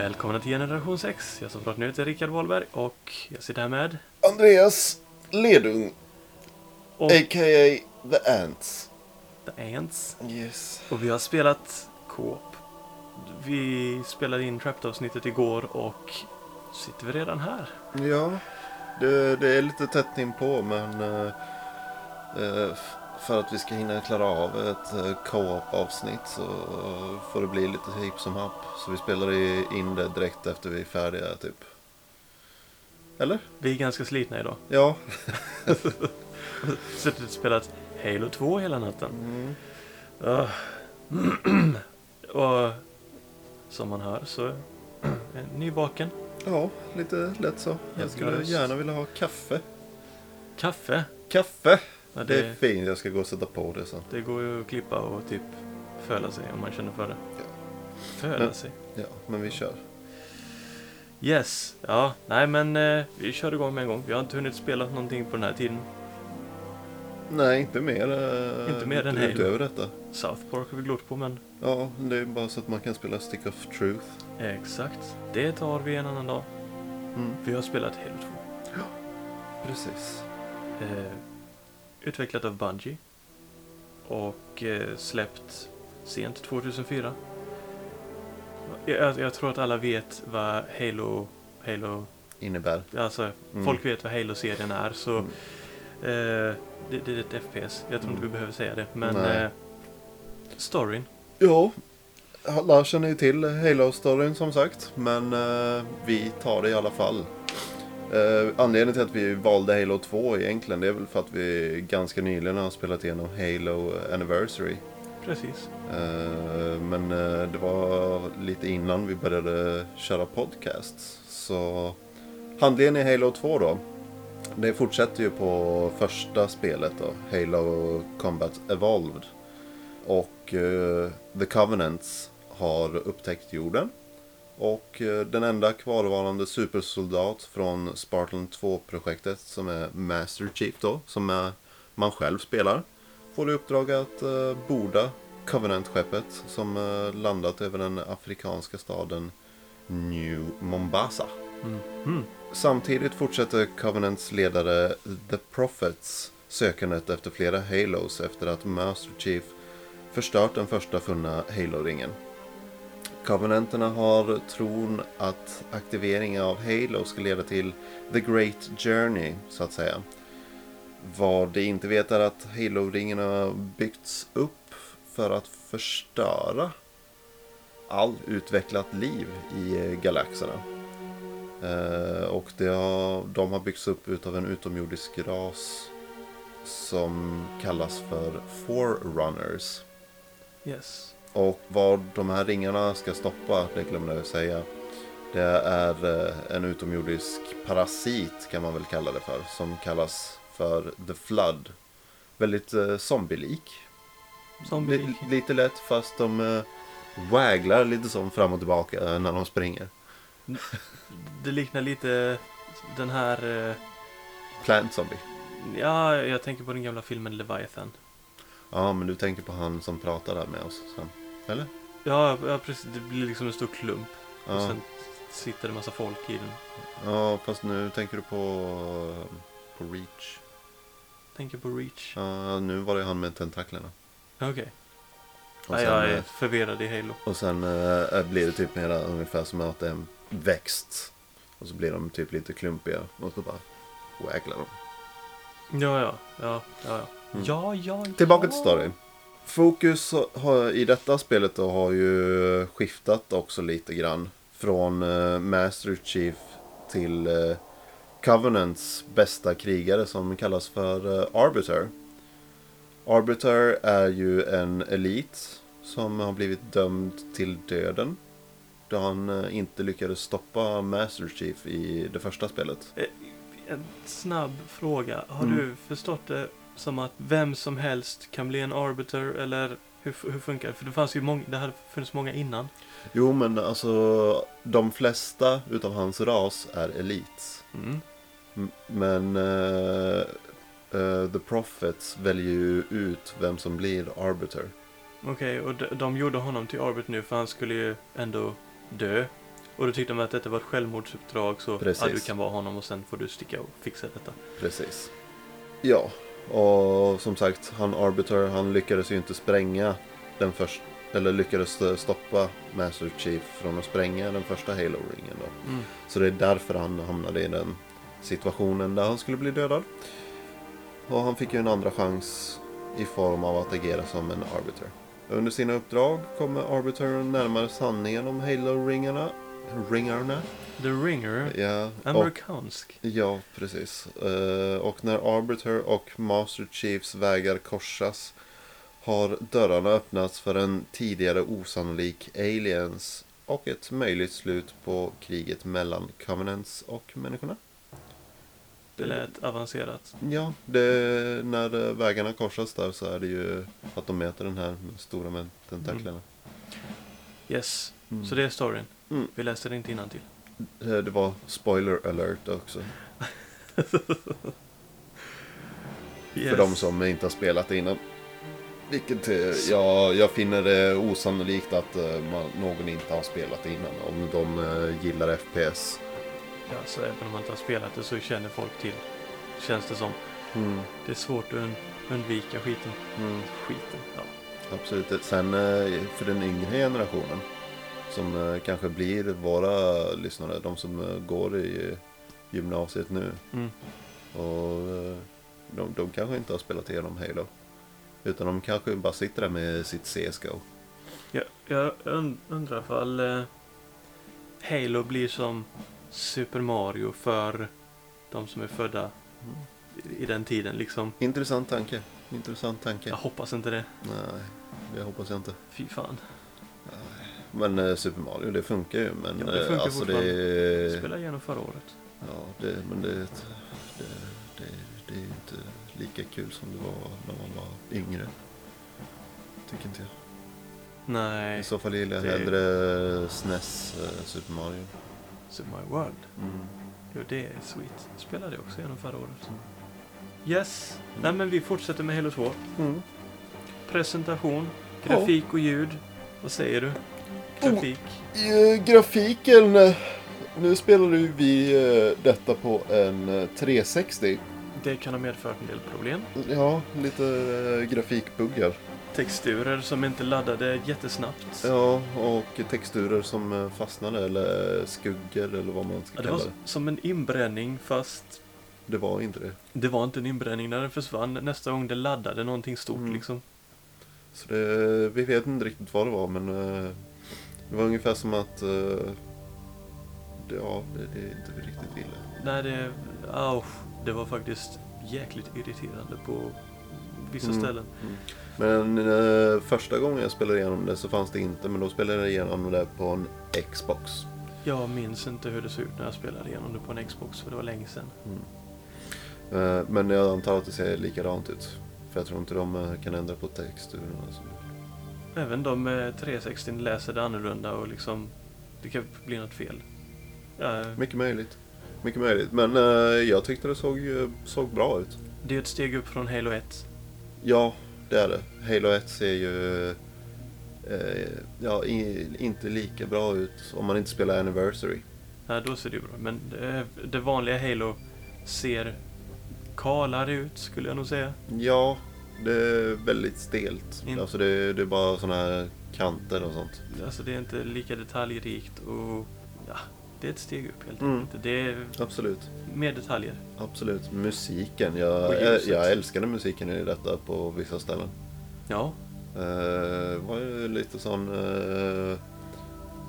Välkomna till Generation 6. Jag som pratar nu heter Rickard Wahlberg och jag sitter här med... Andreas Ledung, Och a.k.a. The Ants. The Ants. Yes. Och vi har spelat Co-op. Vi spelade in Trapped-avsnittet igår och sitter vi redan här. Ja, det, det är lite tätt inpå men eh, f- för att vi ska hinna klara av ett eh, co-op avsnitt så får det bli lite hipp som happ. Så vi spelar in det direkt efter vi är färdiga typ. Eller? Vi är ganska slitna idag. Ja. Suttit och spelat Halo 2 hela natten. Mm. Ah. och som man hör så är nyvaken. Ja, lite lätt så. Jag skulle gärna vilja ha kaffe. Kaffe. Kaffe! Ja, Det är det, fint, jag ska gå och sätta på det sen. det går ju att klippa och typ föla sig om man känner för det. Ja. Föla Men- sig. Ja, men vi kör. Yes. Ja, nej men eh, vi kör igång med en gång. Vi har inte hunnit spela någonting på den här tiden. Nej, inte mer. eh, Inte mer än ut-. Utöver detta. South Park har vi glott på men Ja, det är bara så att man kan spela Stick of Truth. exakt. Det tar vi en annan dag. Mm. Vi har spelat Halo 2. Precis. Eh, utvecklat av Bungie. Och eh, släppt sent 2004. Jag, jag tror att alla vet vad Halo, Halo Innebär. alltså Mm. folk vet vad Halo-serien är så Mm. eh, det, det är ett FPS. Jag tror inte vi Mm. behöver säga det. Men eh, storyn. Ja, alla känner ju till Halo-storyn som sagt. Men eh, vi tar det i alla fall. Eh, anledningen till att vi valde Halo 2 egentligen det är väl för att vi ganska nyligen har spelat igenom Halo Anniversary. Precis. Eh, men eh, det var lite innan vi började köra podcasts. Så handlingen i Halo 2 då. Det fortsätter ju på första spelet då. Halo Combat Evolved. Och eh, The Covenants har upptäckt jorden. Och eh, den enda kvarvarande supersoldat från Spartan 2-projektet som är Master Chief då. Som är, man själv spelar. Får i uppdrag att eh, borda Covenant-skeppet som eh, landat över den afrikanska staden New Mombasa. Mm. Mm. Samtidigt fortsätter Covenants ledare The Prophets sökandet efter flera Halos efter att Master Chief förstört den första funna Halo-ringen. Covenanterna har tron att aktivering av Halo ska leda till The Great Journey, så att säga. Vad de inte vet är att Halo-ringen har byggts upp för att förstöra all utvecklat liv i galaxerna. Eh, och det har, de har byggts upp utav en utomjordisk ras som kallas för Forerunners. Yes. Och vad de här ringarna ska stoppa, det glömde jag säga. Det är eh, en utomjordisk parasit kan man väl kalla det för. Som kallas för The Flood. Väldigt eh, zombielik. Zombie. Li- lite lätt fast de eh, wagglar lite som fram och tillbaka eh, när de springer. Det liknar lite den här... Eh, Plant Zombie. ja, jag tänker på den gamla filmen Leviathan. Ja, men du tänker på han som pratar där med oss sen. Eller? Ja, ja, precis. Det blir liksom en stor klump. Och Ja, sen sitter det en massa folk i den. ja fast nu tänker du på, på Reach. Tänker på Reach. Ja, nu var det han med tentaklerna. Okej. Och sen, jag är eh, förvirrad i Halo. och sen eh, blir det typ mera ungefär som att det är en växt. Och så blir de typ lite klumpiga. Och så bara wagglar de. Ja, ja. Ja, ja, ja. Mm. Ja, ja, Tillbaka ja. till storyn. Fokus har, i detta spelet då har ju skiftat också lite grann. Från eh, Master Chief till eh, Covenants bästa krigare som kallas för eh, Arbiter. Arbiter är ju en elit som har blivit dömd till döden. Då han inte lyckades stoppa Master Chief i det första spelet. En snabb fråga. Har Mm. du förstått det som att vem som helst kan bli en arbiter eller hur, hur funkar det? För det fanns ju många, det hade funnits många innan. Jo men alltså de flesta utav hans ras är elites. Mm. Men eh, eh, The Prophets väljer ju ut vem som blir Arbiter. Okej, och de, de gjorde honom till arbiter nu för han skulle ju ändå dö. Och då tyckte de att detta var ett självmordsuppdrag så Precis. ja, du kan vara honom och sen får du sticka och fixa detta. Precis. Ja, och som sagt, han Arbiter, han lyckades ju inte spränga den första, eller lyckades stoppa Master Chief från att spränga den första Halo-ringen då. Mm. Så det är därför han hamnade i den situationen där han skulle bli dödad. Och han fick ju en andra chans i form av att agera som en Arbiter. Under sina uppdrag kommer Arbiter närmare sanningen om Halo-ringarna. Ringarna? The Ringer, Ja, och amerikansk. Ja, precis. Eh, och när Arbiter och Master Chiefs vägar korsas har dörrarna öppnats för en tidigare osannolik aliens och ett möjligt slut på kriget mellan Covenants och människorna. Det lät avancerat. Ja, det, när vägarna korsas där så är det ju att de möter den här stora med tentaklerna. Yes, Mm. så det är storyn. Mm. Vi läste det inte till. Eh, Det var spoiler alert också. Yes. För de som inte har spelat det innan. Vilket eh, jag, jag finner det osannolikt att eh, man, någon inte har spelat det innan. Om de gillar FPS. Ja, så även om man inte har spelat det så känner folk till. Känns det som. Det är svårt att un- undvika skiten. Mm, Skiten, ja. absolut. Sen för den yngre generationen. Som eh, kanske blir våra lyssnare. De som eh, går i gymnasiet nu. Mm. Och eh, de, de kanske inte har spelat igenom Halo. Utan de kanske bara sitter där med sitt CSGO. Jag, jag und- undrar ifall eh, Halo blir som Super Mario för de som är födda i, i den tiden liksom. Intressant tanke. Intressant tanke. Jag hoppas inte det. Nej, det hoppas jag inte. Fy fan. Men eh, Super Mario, det funkar ju. Men Ja, det eh, funkar alltså fortfarande. Jag det... spelade igenom förra året. Ja, det, men det, det, det, det är ju inte lika kul som det var när man var yngre. Tycker inte jag. Nej, I så fall gillar jag det- hellre SNES eh, Super Mario. Super Mario World. Mm. Jo, det är sweet. Jag spelade det också igenom förra året. Yes. Nej, men vi fortsätter med Halo 2. Mm. Presentation, grafik och ljud. Vad säger du? Grafik? I, grafiken, eh, nu spelar ju vi eh, detta på en eh, 360. Det kan ha medfört en del problem. Ja, lite eh, grafikbuggar. Texturer som inte laddade jättesnabbt. Ja, och texturer som eh, fastnade eller skuggor eller vad man ska Ja, det kalla var det. som en inbränning fast Det var inte det. det var inte en inbränning när den försvann. Nästa gång det laddade någonting stort Mm. liksom. Så det, vi vet inte riktigt vad det var men eh, det var ungefär som att det, ja, det, det inte riktigt ville. Nej, det, au, det var faktiskt jäkligt irriterande på vissa Mm. ställen. Men eh, första gången jag spelade igenom det så fanns det inte men då spelade jag igenom det på en Xbox. Jag minns inte hur det såg ut när jag spelade igenom det på en Xbox för det var länge sedan. Eh, men jag antar att det ser likadant ut. För jag tror inte de kan ändra på texturerna. Så. Även de med 360 läser det annorlunda och liksom det kan bli något fel. Ja, Mycket möjligt. Mycket möjligt. Men eh, jag tyckte det såg, eh, såg bra ut. det är ett steg upp från Halo 1. Ja, det är det. Halo 1 ser ju eh, ja, i, inte lika bra ut om man inte spelar Anniversary. Ja, då ser det ju bra Men det, det vanliga Halo ser kalare ut skulle jag nog säga. Ja, det är väldigt stelt. In- Alltså det, det är bara sådana här kanter och sånt. Alltså det är inte lika detaljrikt och ja, det är ett steg upp helt Mm. enkelt. Det är Absolut. mer detaljer. Absolut. Musiken. Jag, jag, älskade musiken i detta på vissa ställen. Ja, Uh, var ju lite sån... eh,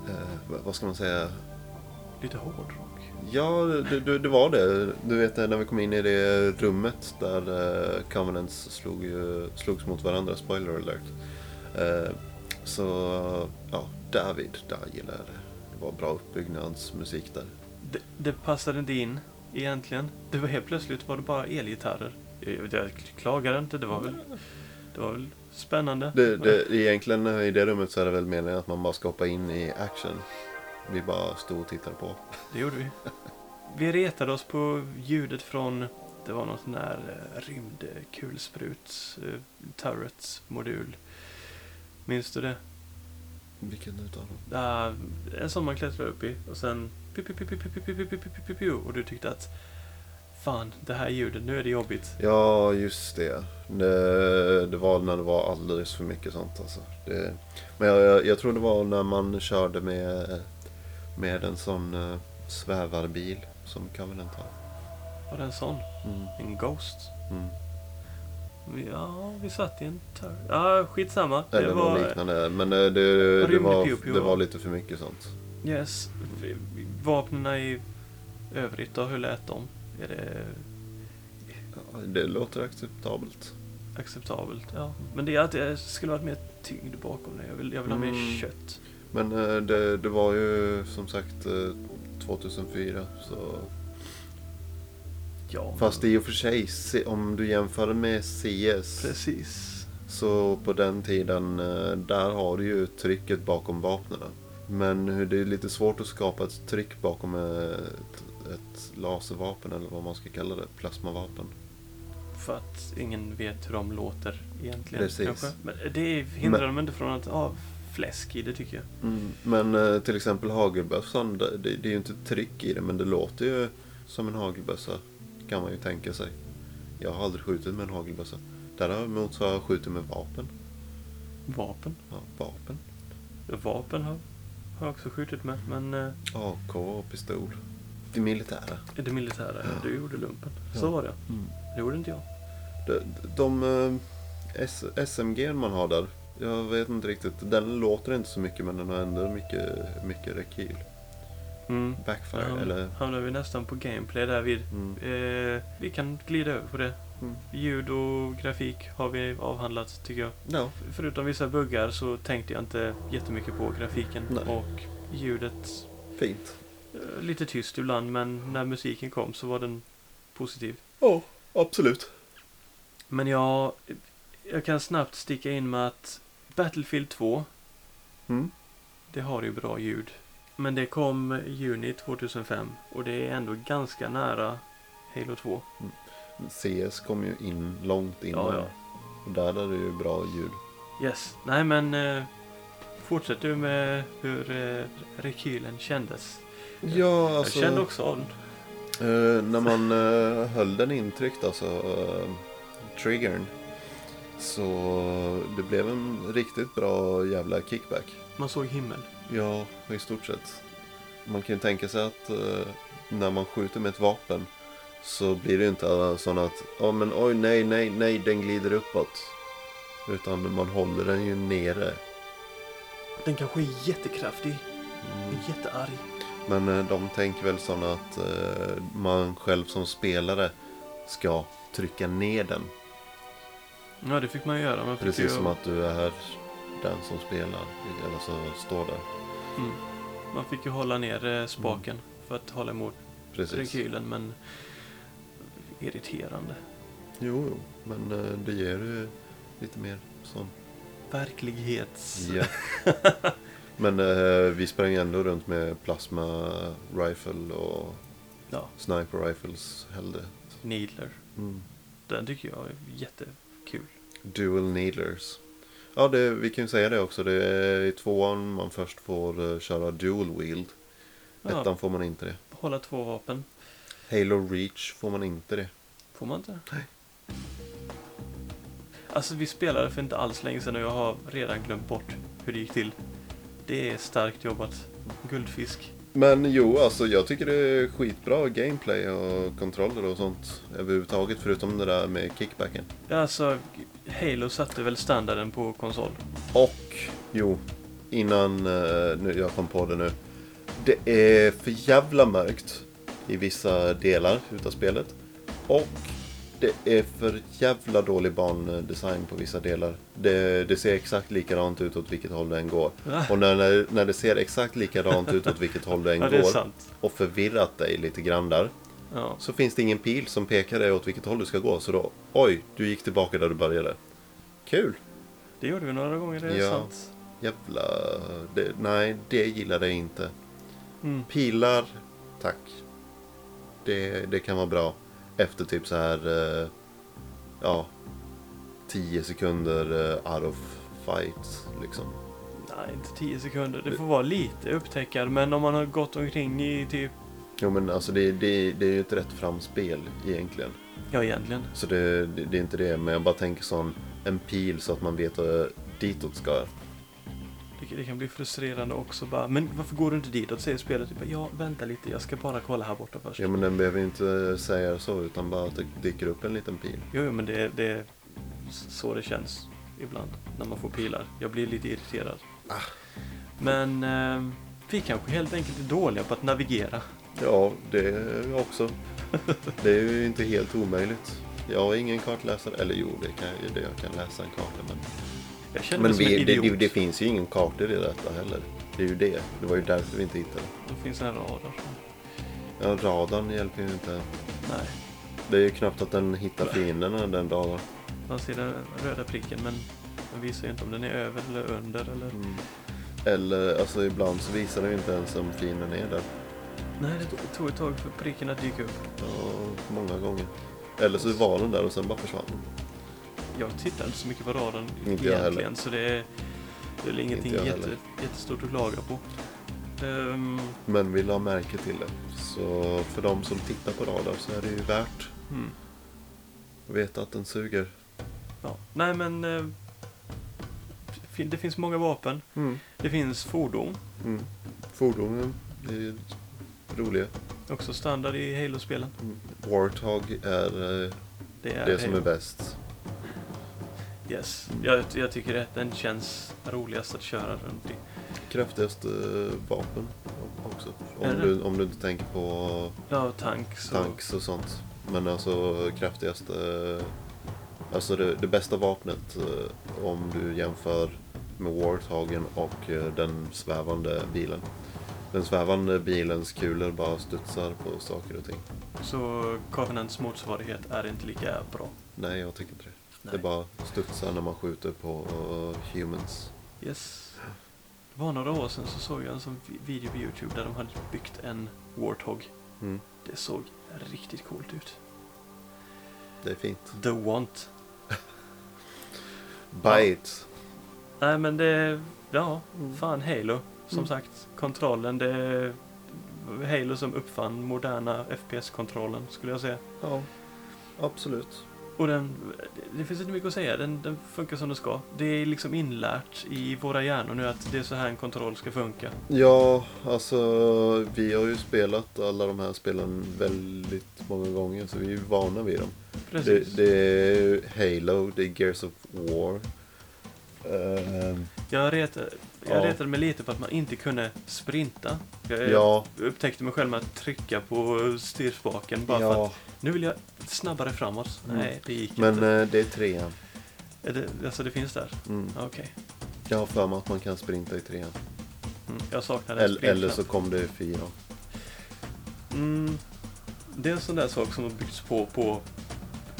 eh, vad- ska man säga? lite hårdrock. Ja, det, det, det var det. Du vet när vi kom in i det rummet där Covenants slog, ju- slogs mot varandra, spoiler alert. Eh, så, ja, David, där gillade jag det. Det var bra uppbyggnadsmusik där. Det, det passade inte in egentligen. Det var helt plötsligt var det bara elgitarrer. Jag, jag klagar inte, det var väl, det var väl spännande. Det, det, egentligen eh, i det rummet så är det väl meningen att man bara ska hoppa in i action. Vi bara stod och tittade på. Det gjorde vi. Vi retade oss på ljudet från, det var någon sån här rymdkulsprut, turrets modul. Minns du det? Vilken utav dem? En som man klättrar upp i och sen och du tyckte att fan, det här ljudet, nu är det jobbigt. Ja, just det. Det, var när det var alldeles för mycket sånt alltså. Men jag, tror det var när man körde med med en sån uh, svävarbil som Covenant har. Var det en sån? Mm. En Ghost? Mm. Ja, vi satt i en tur. Ja, skitsamma. Eller det något var... liknande. Men eh, det, det, rymlig var, det va? var lite för mycket sånt. Yes. Vapnen i övrigt då, hur lät de? Är det Ja, Det låter acceptabelt. acceptabelt? Ja. Men det är att det skulle varit mer tyngd bakom det. Jag vill, jag vill ha mer Mm. kött. Men eh, det, det var ju som sagt eh, 2004. Så... Ja, Fast i och för sig, om du jämför med CS. Precis. Så på den tiden, eh, där har du ju trycket bakom vapnen. Men det är lite svårt att skapa ett tryck bakom ett, ett laservapen eller vad man ska kalla det, plasmavapen. För att ingen vet hur de låter egentligen. Precis. Kanske. Men det hindrar Men- dem inte från att ha fläsk i det tycker jag. Men eh, till exempel hagelbössan, det, det, är ju inte tryck i det men det låter ju som en hagelbössa. Kan man ju tänka sig. Jag har aldrig skjutit med en hagelbössa. Däremot så har jag skjutit med vapen. Vapen. Ja, vapen. Vapen har, har jag också skjutit med. Men eh, AK och pistol. Det militära. det militära, ja. du gjorde lumpen. Ja. Så var det. Det gjorde inte jag. De, de eh, S, SMG man har där, jag vet inte riktigt. Den låter inte så mycket men den har ändå mycket, mycket rekyl. Mm. Backfire Ja, eller... hamnar vi nästan på gameplay där vid. Mm. Eh, vi kan glida över på det. Mm. Ljud och grafik har vi avhandlat tycker jag. Ja, Förutom vissa buggar så tänkte jag inte jättemycket på grafiken Nej. och ljudet. fint. Eh, lite tyst ibland men när musiken kom så var den positiv. Ja, absolut. Men jag, jag kan snabbt sticka in med att Battlefield 2, Mm. det har ju bra ljud. Men det kom juni 2005 och det är ändå ganska nära Halo 2. CS kom ju in långt innan. Ja, ja. Och där är det ju bra ljud. Yes. Nej men eh, fortsätt du med hur eh, rekylen kändes. Ja, alltså. Jag kände också av den. eh, när man eh, höll den intryckt, alltså eh, triggern. Så det blev en riktigt bra jävla kickback. Man såg himmel. Ja, i stort sett. Man kan ju tänka sig att eh, när man skjuter med ett vapen så blir det ju inte sån att ja men oj nej nej nej den glider uppåt. Utan man håller den ju nere. Den kanske är jättekraftig. Mm. Jättearg. Men eh, de tänker väl såna att eh, man själv som spelare ska trycka ner den. Ja det fick man ju göra. Man fick Precis ju, som att du är den som spelar. Eller så står där. mm, Man fick ju hålla ner eh, spaken för att hålla emot Precis. rekylen men irriterande. Jo, jo. Men eh, det ger ju lite mer sån Verklighets... Ja. Men eh, vi sprang ändå runt med plasma rifle och Ja, sniper rifles hällde. Needler. Mm. Den tycker jag är jättekul. Dual needlers. Ja, det, vi kan ju säga det också. Det är i tvåan man först får eh, köra dual wield. Ja, Ettan får man inte det. hålla två vapen. Halo Reach får man inte det. Får man inte? Nej. Alltså vi spelade för inte alls länge sedan och jag har redan glömt bort hur det gick till. Det är starkt jobbat. Guldfisk. Men jo, alltså jag tycker det är skitbra gameplay och kontroller och sånt överhuvudtaget. Förutom det där med kickbacken. Ja, alltså Halo satte väl standarden på konsol. Och, jo, innan eh, nu, jag kom på det nu. Det är för jävla mörkt i vissa delar utav spelet. Och det är för jävla dålig bandesign på vissa delar. Det, det ser exakt likadant ut åt vilket håll det än går. Och när, när, när det ser exakt likadant ut åt vilket håll det än Ja, går och förvirrat dig lite grann där. Ja. Så finns det ingen pil som pekar dig åt vilket håll du ska gå. Så då, oj, du gick tillbaka där du började. Kul! Det gjorde vi några gånger, det är Ja. sant. Jävla... Det, nej, det gillade jag inte. Mm. Pilar, tack. Det, det kan vara bra. Efter typ så här... eh, ja... 10 sekunder eh, out of fight, liksom. Nej, inte 10 sekunder. Det får vara lite upptäckare, men om man har gått omkring i typ... Jo men alltså det, det, det är ju ett rätt fram spel egentligen. Ja, egentligen. Så det, det, det är inte det, men jag bara tänker sån en pil så att man vet uh, ditåt ska. Det, det kan bli frustrerande också bara. Men varför går du inte ditåt? Säger spelet typ ja, vänta lite, jag ska bara kolla här borta först. Ja men den behöver inte säga så utan bara att det dyker upp en liten pil. Jo, jo, men det, det är så det känns ibland när man får pilar. Jag blir lite irriterad. Ah. Men eh, vi kanske helt enkelt är dåliga på att navigera. Ja, det är också. Det är ju inte helt omöjligt. Jag har ingen kartläsare, eller jo, det kan jag, det jag kan läsa en karta men... Jag känner Men mig som vi, en det, idiot. det, det finns ju ingen kartor i detta heller. Det är ju det. Det var ju därför vi inte hittade. Det finns en radar. Ja, radarn hjälper ju inte. Nej, Det är ju knappt att den hittar fienderna den dagen. man ser den röda pricken men den visar ju inte om den är över eller under eller... Mm. Eller, alltså ibland så visar det ju inte ens om fienden är där. Nej, det tog- ett tag för pricken att dyka upp. Ja, många gånger. Eller så var den där och sen bara försvann den. Jag tittar inte så mycket på radarn Inte egentligen så det är, det är ingenting jätte, heller. jättestort att klaga på. Ehm, Men vill ha märke till det. Så för de som tittar på radar så är det ju värt hmm. att veta att den suger. ja. Nej men eh, det finns många vapen. Mm. Det finns fordon. Mm. Fordonen är roliga. Också standard i Halo-spelen. Mm. Warthog är eh, Det är, det som är Halo. bäst. Yes. Jag, jag tycker att den känns roligast att köra runt i. Kraftigaste eh, vapen också. Om du, om du inte tänker på Ja, tanks. och- tanks och sånt. Men alltså kraftigaste... Alltså det, det bästa vapnet eh, om du jämför med Warthogen och eh, den svävande bilen. Den svävande bilens kulor bara studsar på saker och ting. Så Covenants motsvarighet är inte lika bra. Nej, jag tycker inte det. Nej. Det bara studsar när man skjuter på eh, humans. Yes. Det var några år sedan så såg jag en sån vi- video på Youtube där de hade byggt en Warthog. Mm. Det såg riktigt coolt ut. Det är fint. The Want. Bite. Nej men det, ja, Mm. fan Halo. Som Mm. sagt, kontrollen det är Halo som uppfann moderna FPS-kontrollen skulle jag säga. Ja, absolut. Och den, det finns inte mycket att säga, den, den funkar som den ska. Det är liksom inlärt i våra hjärnor nu att det är så här en kontroll ska funka. Ja, alltså vi har ju spelat alla de här spelen väldigt många gånger så vi är ju vana vid dem. Precis. Det, det är Halo, det är Gears of War. Ehm, Jag, retade, jag Ja. retade mig lite på att man inte kunde sprinta. Jag ja, upptäckte mig själv med att trycka på styrspaken bara för ja, att nu vill jag snabbare framåt. Mm. Nej, det gick men inte. eh, det är trean. Är det, alltså det finns där? Mm. Okej. Jag har för mig att man kan sprinta i trean. Mm. Jag saknar en Eller, eller så kom det i fyran. Mm. Det är en sån där sak som har byggts på på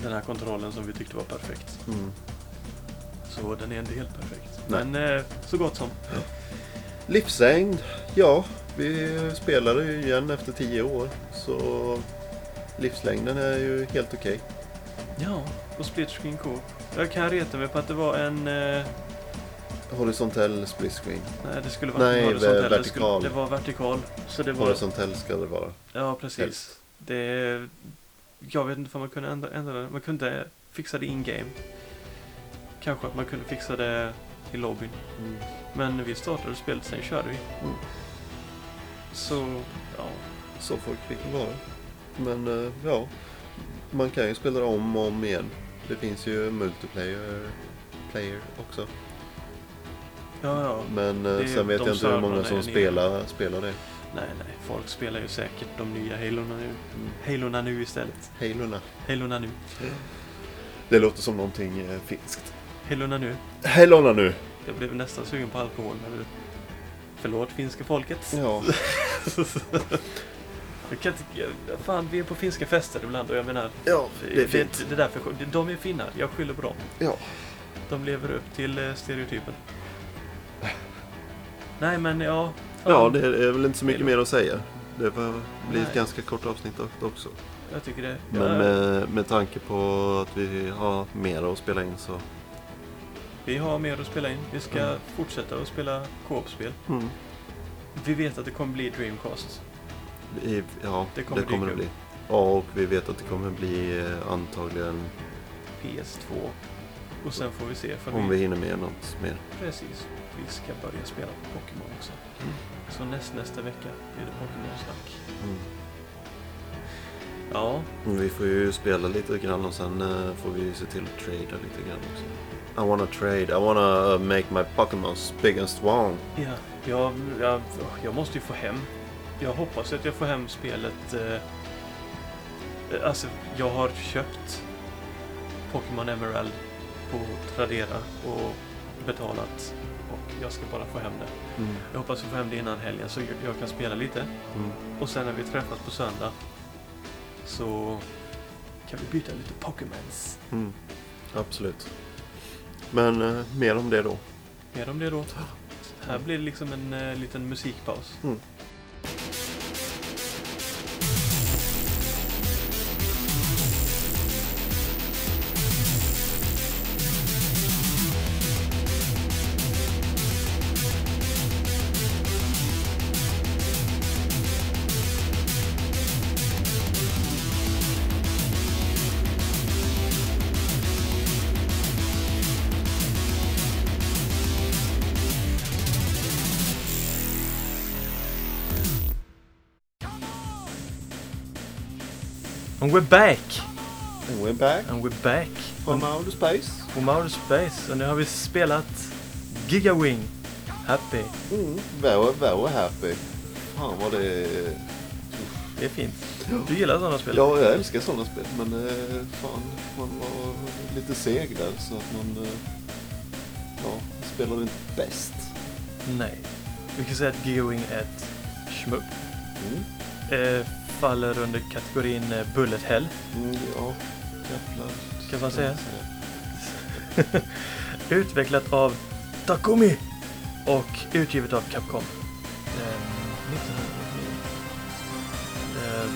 den här kontrollen som vi tyckte var perfekt. Mm. Så den är inte helt perfekt. Nej. Men eh, så gott som. Livslängd, ja, vi spelade ju igen efter tio år. Så livslängden är ju helt okej. Ja, och split screen co Jag kan reta mig på att det var en... Eh, Horisontell split screen. nej, det skulle vara Nej, horisontell. Det, vertikal. skulle, det var vertikal. Så det var... Horisontell ska det vara. Ja, precis. Helst. Det... Jag vet inte om man kunde ändra, ändra det. Man kunde fixa det in-game. Kanske att man kunde fixa det i lobbyn. Mm. Men vi startade spelet, sen körde vi. Mm. Så, ja. Så folk fick det vara. Men eh, ja, man kan ju spela om och om igen. Det finns ju multiplayer player också. Ja, ja. Men eh, Det sen vet jag inte hur många som spelar, spelar det. Nej, nej. Folk spelar ju säkert de nya Halorna nu. Mm. Halorna nu istället. Halorna. Halorna nu. Det låter som någonting eh, finskt. Halorna nu. Halorna nu! Jag blev nästan sugen på alkohol du... Förlåt finska folket. Ja, Jag kan inte... Fan, vi är på finska fester ibland och jag menar... ja det är fint. Det, det är därför, de är finnar. Jag skyller på dem. Ja. De lever upp till eh, stereotypen. Nej, men ja. Ja, det är väl inte så mycket mer att säga. Det blir ett ganska kort avsnitt också. Jag tycker det. Men med, med tanke på att vi har mer att spela in så Vi har mer att spela in. Vi ska Mm. fortsätta att spela co-op-spel. Mm. Vi vet att det kommer bli Dreamcast. I, ja, Det det kommer kommer, det upp. bli. Ja, och vi vet att det kommer bli eh, antagligen PS2. Och sen får vi se för om vi... vi hinner med något mer. Precis. Vi ska börja spela på Pokémon också. Mm. Så näst, nästa vecka blir det Pokémon-snack. Mm. Ja, Vi får ju spela lite grann och sen eh, får vi se till att trada lite grann också. I wanna trade, I wanna uh, make my Pokémons big and strong. ja. Jag, jag, jag måste ju få hem. Jag hoppas att jag får hem spelet. Eh, alltså, jag har köpt Pokémon Emerald på Tradera och betalat. Och jag ska bara få hem det. Mm. Jag hoppas att få hem det innan helgen så jag, jag kan spela lite. Mm. Och sen när vi träffas på söndag så kan vi byta lite Pokémons. Mm. Absolut. Men eh, mer om det då. Mer om det då. Här blir det liksom en eh, liten musikpaus. Mm. And we're back! And we're back And we're back! from outer space. From outer space. Och nu har vi spelat Gigawing. Happy. Mm. Very, very happy. Fan vad det... Det är fint. Du gillar sådana spel? Ja, jag älskar sådana spel. Men eh, fan, man var lite seg där så att man... Eh, ja, spelade inte bäst. Nej. Vi kan säga att Gigawing är ett schmupp. Mm. Eh, faller under kategorin eh, Bullet Hell. Mm, ja, jävlar. Kan man säga? Utvecklat av Takumi och utgivet av Capcom. Eh, 1999. Eh,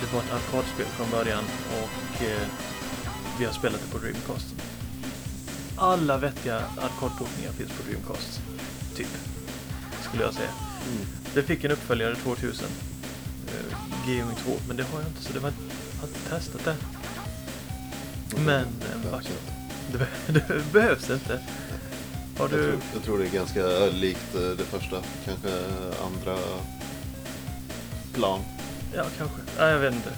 det var ett arkadspel från början och eh, vi har spelat det på Dreamcast. Alla vettiga arkadportningar finns på Dreamcast. Typ. Skulle jag säga. Mm. Det fick en uppföljare 2000. Gaming 2, men det har jag inte så det var, jag har inte testat det. Men en Ja, vacker. så- Det, det behövs inte. Har Jag, du... tror, jag tror det är ganska likt eh, det första. Kanske andra plan. Ja, kanske. Nej, jag vet inte.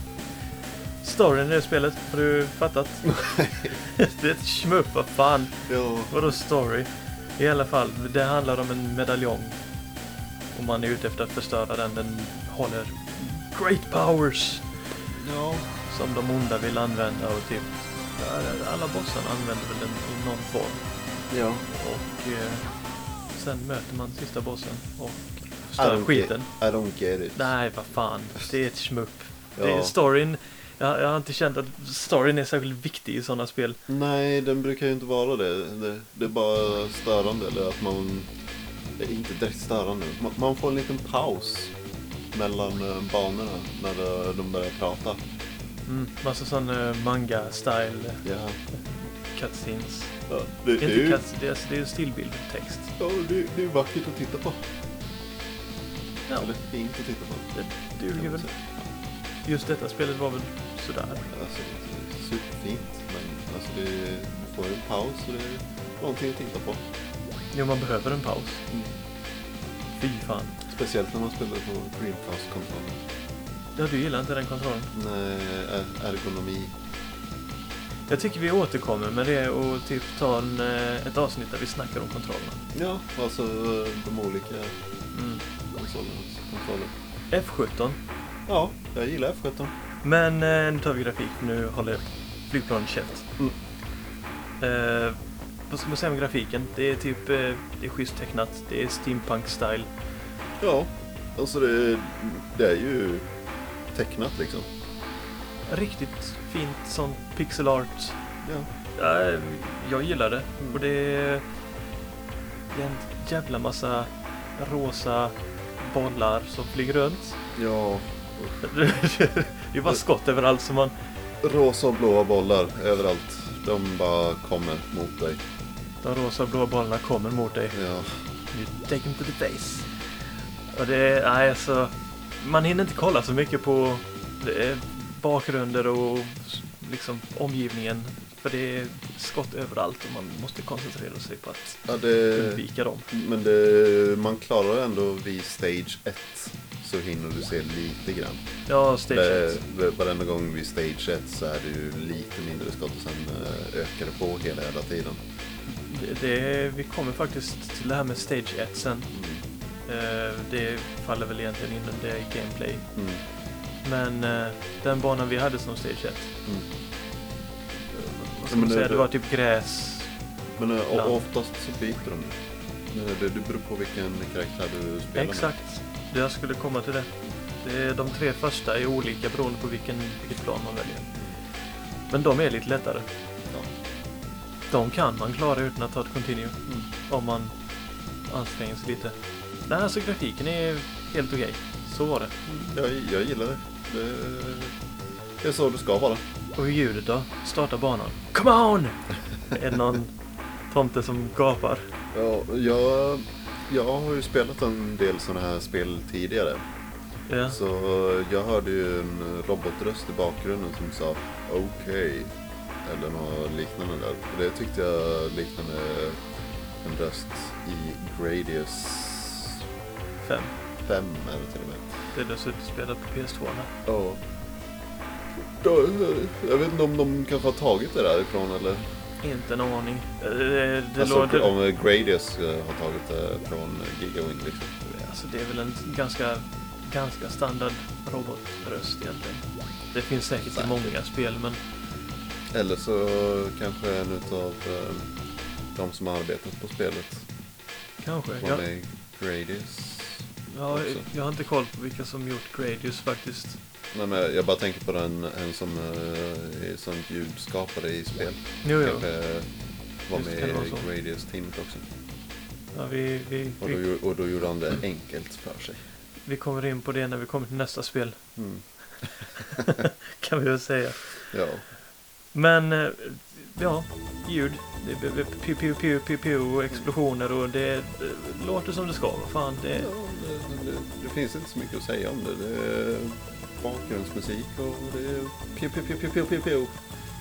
Storyn i det spelet, har du fattat? det är ett schmupp, vad fan. Vadå story? I alla fall, det handlar om en medaljong. Och man är ute efter att förstöra den. Den håller great powers ja. som de onda vill använda och typ alla bossarna använder väl den i någon form. ja. Och eh, sen möter man sista bossen och I förstör skiten. Get, I don't get it. Nej, vad fan. Det är ett schmupp. Ja. Det är storyn. Jag, jag har inte känt att storyn är särskilt viktig i sådana spel. Nej, den brukar ju inte vara det. det. Det är bara störande. Eller att man... Det är inte direkt störande. Man, man får en liten paus mellan eh, banorna när eh, de börjar prata. Mm, massa sån uh, manga-style Ja. cutscenes. ja det, det, är ju, cuts, det är, alltså, det är stillbildtext. ja, det, det är vackert att titta på. Ja, Eller fint att titta på. det duger väl. Just detta spelet var väl sådär. Alltså, det är superfint. Men alltså, det, du får en paus och det är någonting att titta på. Jo, man behöver en paus. Fy fan. Speciellt när man spelar på Dreamcast-kontrollen. Ja, du gillar inte den kontrollen. Nej, er- ergonomi. Jag tycker vi återkommer med det och typ ta en, eh, ett avsnitt där vi snackar om kontrollerna. Ja, alltså eh, de olika Mm. konsolernas kontroller. F17. Ja, jag gillar F17. Men eh, nu tar vi grafik, nu håller flygplanet käft. Mm. Eh, vad ska man säga om grafiken? Det är typ, eh, det är schysst tecknat, det är steampunk-style. Ja, alltså det, det är ju tecknat liksom. Riktigt fint sånt pixel art. Ja. Ja, jag gillar det. Mm. Och det är, en jävla massa rosa bollar som flyger runt. Ja, det är bara skott överallt som man... rosa och blåa bollar överallt. De bara kommer mot dig. De rosa och blå bollarna kommer mot dig. Ja, You take him to the base. Och det nej alltså, man hinner inte kolla så mycket på bakgrunder och liksom omgivningen. För det är skott överallt och man måste koncentrera sig på att ja det, undvika dem. men det, man klarar ändå vid stage 1 så hinner du se lite grann. Ja, stage Det, 1. det, varenda gång vid stage 1 så är det ju lite mindre skott och sen eh, ökar det på hela jävla tiden. Det, det, vi kommer faktiskt till det här med stage 1 sen. Eh, det faller väl egentligen inom det gameplay. Mm. Men eh, den banan vi hade som stage 1. Mm. Vad ska Men man det- säga? Det det- var typ gräs. Men eh, Land. oftast så byter de. Eh, Det, det beror på vilken karaktär du spelar med. Exakt. Det jag skulle komma till det. det är de tre första är olika beroende på vilken, vilket plan man väljer. Men de är lite lättare. Ja. De kan man klara utan att ta ett continue. Mm. Om man anstränger sig lite. Nej, alltså grafiken är helt okej. Så var det. Jag, jag gillar det. det. Det är så det ska vara. Och hur ljudet då? Starta banan. Come on! är det någon tomte som gapar? Ja, jag, jag har ju spelat en del sådana här spel tidigare. Ja. Så jag hörde ju en robotröst i bakgrunden som sa okej. Eller något liknande där. Och det tyckte jag liknade en röst i Gradius Fem. 5 eller till och med. Det är och spelat på PS2 här. Ja. Jag vet inte om de kanske har tagit det därifrån eller? Inte en aning. Eh, Det, det alltså låter... om Gradius eh, har tagit det från Gigawing liksom. Alltså det är väl en ganska, ganska standard robotröst egentligen. Det finns säkert i många spel men Eller så kanske en utav eh, de som har arbetat på spelet kanske. med i Gradius. Jag, också. jag har inte koll på vilka som gjort Gradius faktiskt. Nej, men jag bara tänker på den en som eh, är sånt ljudskapare i spel. Jo, jo. Kanske var Just med i. Gradius-teamet också. Ja, vi, vi, Och då, vi, och då gjorde han det enkelt för sig. vi kommer in på det när vi kommer till nästa spel. Mm. Kan vi väl säga. Ja. Men, eh, ja, ljud. Det är piu, piu, piu, piu, piu, explosioner och det eh, låter som det ska. Vad fan, det Ja, det, det, det finns inte så mycket att säga om det. Det är bakgrundsmusik och det är pew, pew, pew, pew, pew, pew, pew.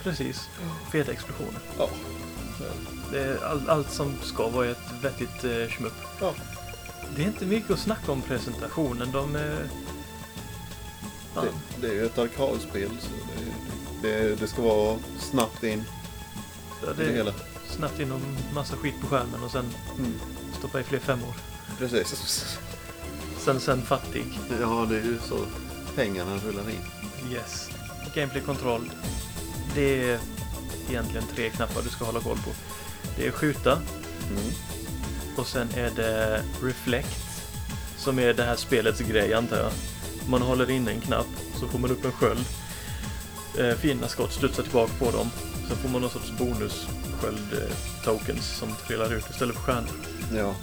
Precis. Feta explosioner. Ja. Det är all, allt som ska vara ett vettigt eh, schmupp. Ja. Det är inte mycket att snacka om presentationen. De är... Ja, Det, det är ju ett arkadspel så det, det, det ska vara snabbt in i det det är hela. snabbt in och massa skit på skärmen och sen Mm. stoppa i fler femmor. Precis. Sen, sen fattig. Ja, det är ju så pengarna rullar in. Yes. Gameplay kontroll. Det är egentligen tre knappar du ska hålla koll på. Det är skjuta Mm. och sen är det reflect. Som är det här spelets grej antar jag. Man håller inne en knapp så får man upp en sköld. Eh, fina skott studsar tillbaka på dem. Sen får man någon sorts bonus tokens som trillar ut istället för stjärnor. Ja.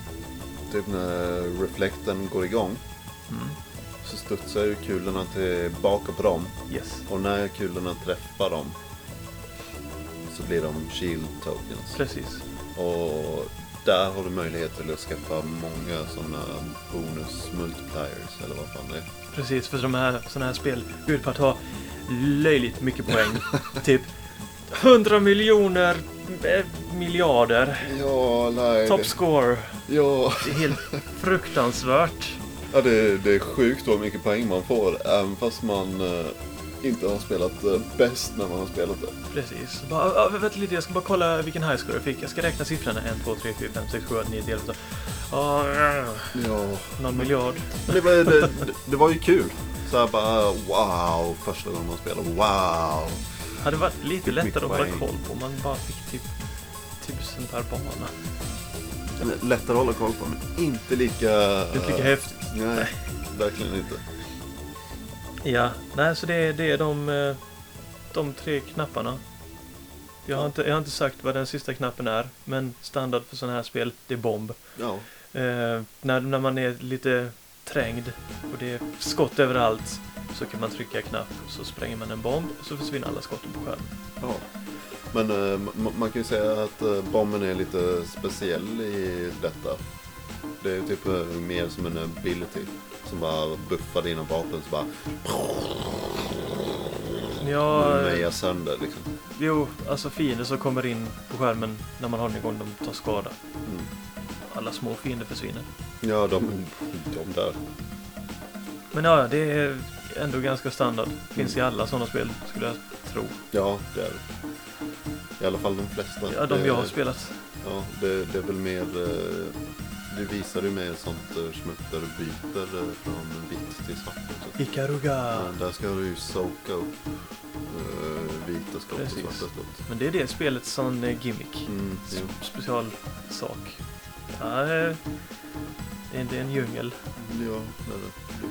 Typ när reflekten går igång Mm. så studsar ju kulorna tillbaka på dem. Yes. Och när kulorna träffar dem så blir de shield tokens. Precis. Och där har du möjlighet till att skaffa många sådana bonus multipliers eller vad fan det är. Precis, för de här, sådana här spel går ut på att ha löjligt mycket poäng. typ 100 miljoner eh, miljarder. Ja, nej. Top score. Ja, Det är helt fruktansvärt. ja det, det är sjukt vad mycket poäng man får även fast man eh, inte har spelat eh, bäst när man har spelat det. Precis. Bara, ah, vänta lite, jag ska bara kolla vilken high score jag fick. Jag ska räkna siffrorna. 1, 2, 3, 4, 5, 6, 7, 8, 9, 10, 11, 12. Ja. Någon miljard. Det var, det, det var ju kul. Så här bara wow, första gången man spelar, wow. Hade varit lite lättare att hålla koll på om man bara fick typ tusen per bana. Lättare att hålla koll på men inte lika... Inte lika häftigt. Nej, verkligen inte. Ja, nej så det är, det är de, eh, de tre knapparna. Jag har, inte, jag har inte sagt vad den sista knappen är, men standard för sådana här spel, det är bomb. Ja, Eh, när, när man är lite trängd och det är skott överallt så kan man trycka knapp så spränger man en bomb och så försvinner alla skotten på skärmen. ja. Men eh, ma- man kan ju säga att eh, bomben är lite speciell i detta. Det är typ eh, mer som en ability. Som bara buffar dina vapen så bara Ja, mejar sönder liksom. jo, alltså fiender som kommer in på skärmen när man har den igång, de tar skada. Mm. Alla små fiender försvinner. Ja, de, de där. Men ja, det är ändå ganska standard. Finns i alla sådana spel, skulle jag tro. Ja, det är det. I alla fall de flesta. Ja, de jag har spelat. Ja, det, det är väl mer... eh, Det visar ju mer sånt smutt där du byter eh, från vitt till svart också. Ikaruga! Men där ska du ju soka upp uh, vita skott och Precis. svarta skott. Men det är det spelets sån eh, gimmick. Mm, S- jo. Specialsak. Ja, eh, det är det är en djungel. Ja, det, är det.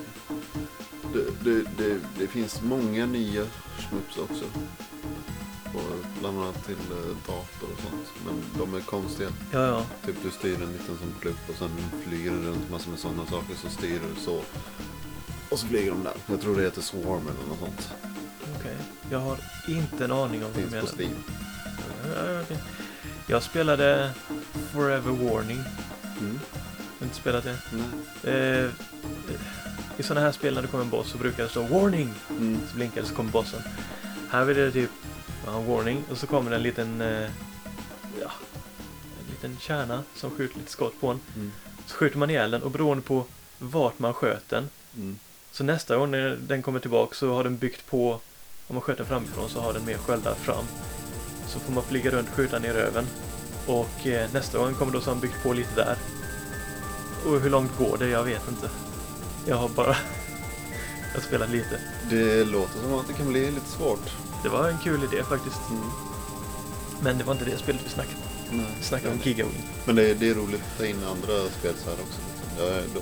Det, det, det, det finns många nya smuts också. Och bland annat till eh, dator och sånt. Men de är konstiga. Ja, ja. Typ du styr en liten sån plupp och sen flyger du runt massor med sådana saker så styr du så. Och så flyger de där. Jag tror det heter Swarm eller något sånt. Okej. Jag har inte en aning om vad du Finns menar. på Steam. Ja. Jag spelade Forever Warning. Mm. Har inte spelat det. Nej. Eh, I sådana här spel när det kommer en boss så brukar det stå Warning! Mm. Så blinkar det så kommer bossen. Här är det typ ja, Warning och så kommer det en liten eh, ja, en liten kärna som skjuter lite skott på en. Mm. Så skjuter man ihjäl den och beroende på vart man sköt den Mm. så nästa gång när den kommer tillbaka så har den byggt på om man sköt den framifrån så har den mer sköldar fram. Så får man flyga runt och skjuta ner röven. Och eh, nästa gång kommer då så har han byggt på lite där. Och hur långt går det? Jag vet inte. Jag har bara jag har spelat lite. Det låter som att det kan bli lite svårt. Det var en kul idé faktiskt. Mm. Men det var inte det spelet vi snackade om. Nej. Vi snackade om Gigawing. Men det är, det är roligt att ta in andra spel så här också. Liksom.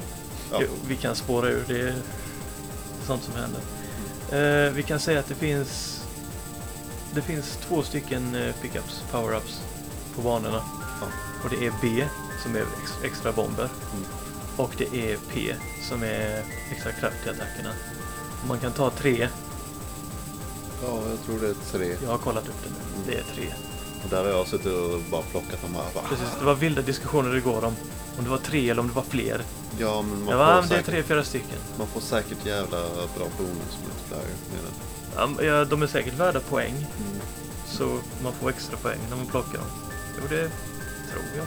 Ja. Jo, Vi kan spåra ur, det är sånt som händer. Eh, vi kan säga att det finns det finns två stycken eh, pickups, power-ups på banorna. Ja. Och det är B som är ex, extra bomber. Mm. Och det är P som är extra kraft i attackerna. Man kan ta tre, ja, jag tror det är tre. jag har kollat upp det nu. Mm. Det är tre. Och där har jag suttit och bara plockat dem här. Precis, det var vilda diskussioner igår om om det var tre eller om det var fler. Ja, men man, var, får det är säkert, tre, fyra stycken. man får säkert jävla bra bonus med flyer. Ja, ja, de är säkert värda poäng. Mm. Så man får extra poäng när man plockar dem. Jo, det tror jag.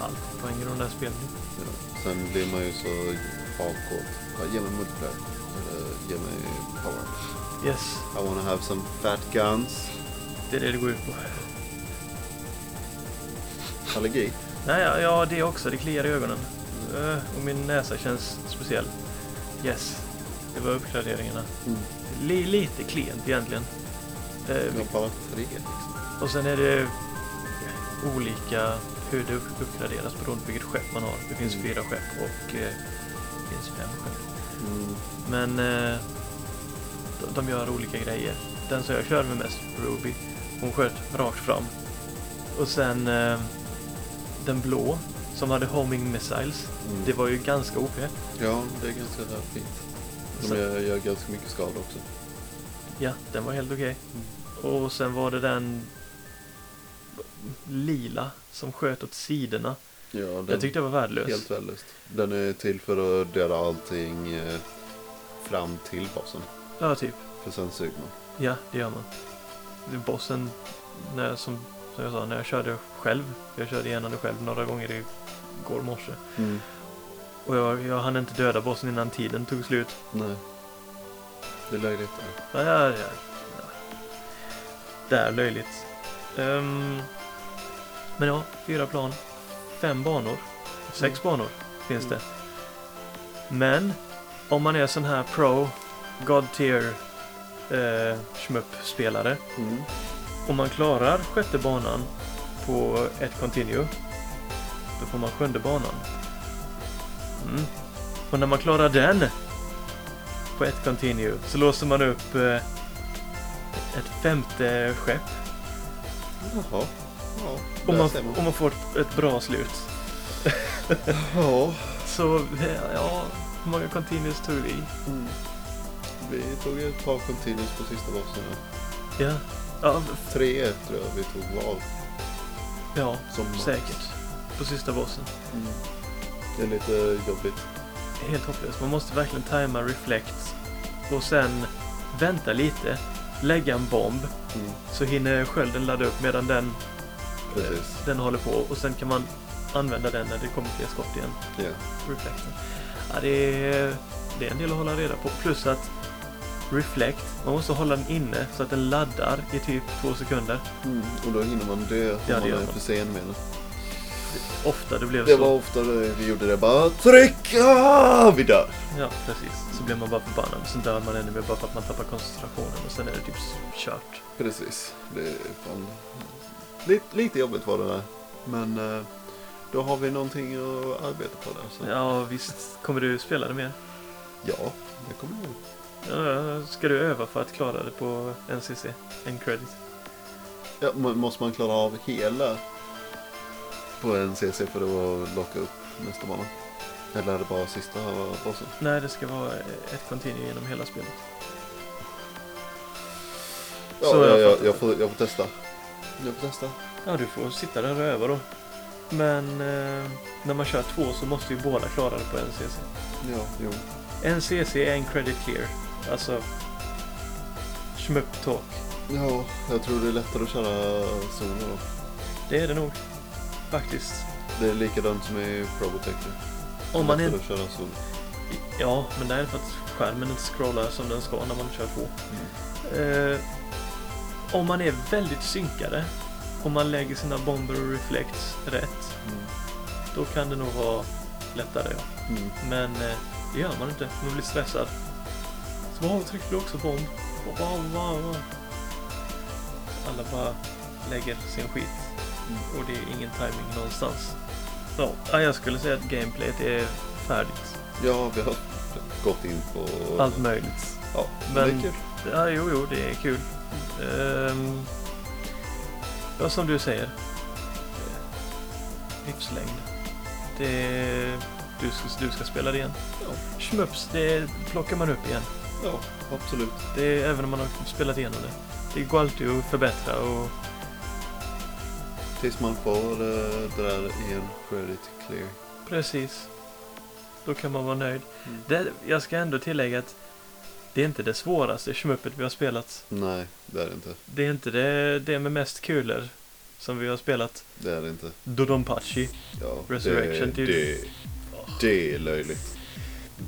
Allt poäng i de där spelen. Ja. Sen blir man ju så hardcore. Ja, ge mig multiplayer. Eller ge mig power. Yes, I wanna have some fat guns. det är det det går ut på. Allergi. Nej, ja, ja, det också. Det kliar i ögonen. Eh, Och min näsa känns speciell. Yes, det var uppgraderingarna. Mm. Li, lite klent egentligen. Eh, bara tre liksom. och sen är det olika hur det uppgraderas beroende på vilket skepp man har. Det finns Mm. fyra skepp och eh, det finns fem skepp. Mm. Men eh, de, de gör olika grejer. Den som jag körde med mest, Ruby, hon sköt rakt fram. Och sen eh, den blå, som hade homing missiles, Mm. det var ju ganska OP. Ja, det är ganska fint. De gör, gör ganska mycket skada också. Ja, den var helt okej. Och sen var det den lila som sköt åt sidorna. Ja, den, Jag tyckte det var värdelös. Helt värdelöst. Den är till för att döda allting eh, fram till bossen. Ja, typ. För sen suger man. Ja, det gör man. Bossen, när jag, som, som jag sa, när jag körde själv. Jag körde igenom det själv några gånger igår morse. Mm. Och jag, jag hann inte döda bossen innan tiden tog slut. Nej. Det är löjligt. Ja, ja, ja. ja. Det är löjligt. Ehm, men ja, fyra plan. Fem banor. Sex banor finns Mm. det. Men om man är sån här pro, God tier eh, shmup-spelare. Mm. Om man klarar sjätte banan på ett continue, då får man sjunde banan. Mm. Och när man klarar den på ett continue så låser man upp eh, ett femte skepp Jaha. Ja, där man, ser man. får ett, ett bra slut. Ja. Så ja, hur många continues tog vi? Mm. Vi tog ett par continues på sista bossen. Ja, ja, Tre tror jag vi tog val. ja Som säkert. På sista bossen. Mm. Det är lite jobbigt. Helt hopplöst. Man måste verkligen tajma reflect och sen vänta lite, lägga en bomb Mm. så hinner skölden ladda upp medan den, Precis. den håller på och sen kan man använda den när det kommer fler skott igen. Ja. Reflecten. Ja, det, är, det är en del att hålla reda på. Plus att reflect, man måste hålla den inne så att den laddar i typ två sekunder. Mm. Och då hinner man dö om Ja, man är för sen med det. Ofta det blev Det så. var ofta det vi gjorde det bara tryck, ah, vi dör. Ja, precis. Så blir man bara förbannad. Sen dör man ännu mer bara för att man tappar koncentrationen och sen är det typ kört. Precis. Det är fan lite, lite jobbigt var det där. Men eh, då har vi någonting att arbeta på där. Så. Ja, visst. Kommer du spela det mer? Ja, det kommer jag. Ja, ska du öva för att klara det på NCC? En credit. Ja, må- måste man klara av hela på en CC för att locka upp nästa bana? Eller är det bara sista bossen? Nej, det ska vara ett continue genom hela spelet. Ja, Så jag, jag jag, får, jag får testa. Jag får testa. Ja, du får sitta där och öva då. Men eh, när man kör två så måste ju båda klara det på NCC. Ja, jo. NCC är en credit clear. Alltså, shmup talk. Ja, jag tror det är lättare att köra solo då. Det är det nog. Faktiskt. Det är likadant som i Probotech. Om man är... köra solo. Ja, men det är för att skärmen inte scrollar som den ska när man kör två. Mm. Eh, om man är väldigt synkade, om man lägger sina bomber och reflects rätt, Mm. då kan det nog vara lättare. Ja. Mm. Men eh, det gör man inte. Man blir stressad. Så wow, tryckte du också bomb? Wow, wow, wow. Alla bara lägger sin skit. Och det är ingen timing någonstans. Ja, ja, jag skulle säga att gameplayet är färdigt. Ja, vi har gått in på... Allt möjligt. Ja, Men- men... det är kul. Ja, jo, jo, det är kul. Ehm, ja, som du säger. Livslängd. Det, du, ska, du ska spela det igen. Ja. Schmups, det plockar man upp igen. Ja, absolut. Det även om man har spelat igenom det. Det går alltid att förbättra och Tills man får eh, det där en credit clear. precis. Då kan man vara nöjd. Mm. Det, jag ska ändå tillägga att det är inte det svåraste schmuppet vi har spelat. Nej, det är det inte. Det är inte det, det med mest kulor som vi har spelat. Det är det inte. Dodonpachi. Ja, Resurrection det, till- det, det är löjligt.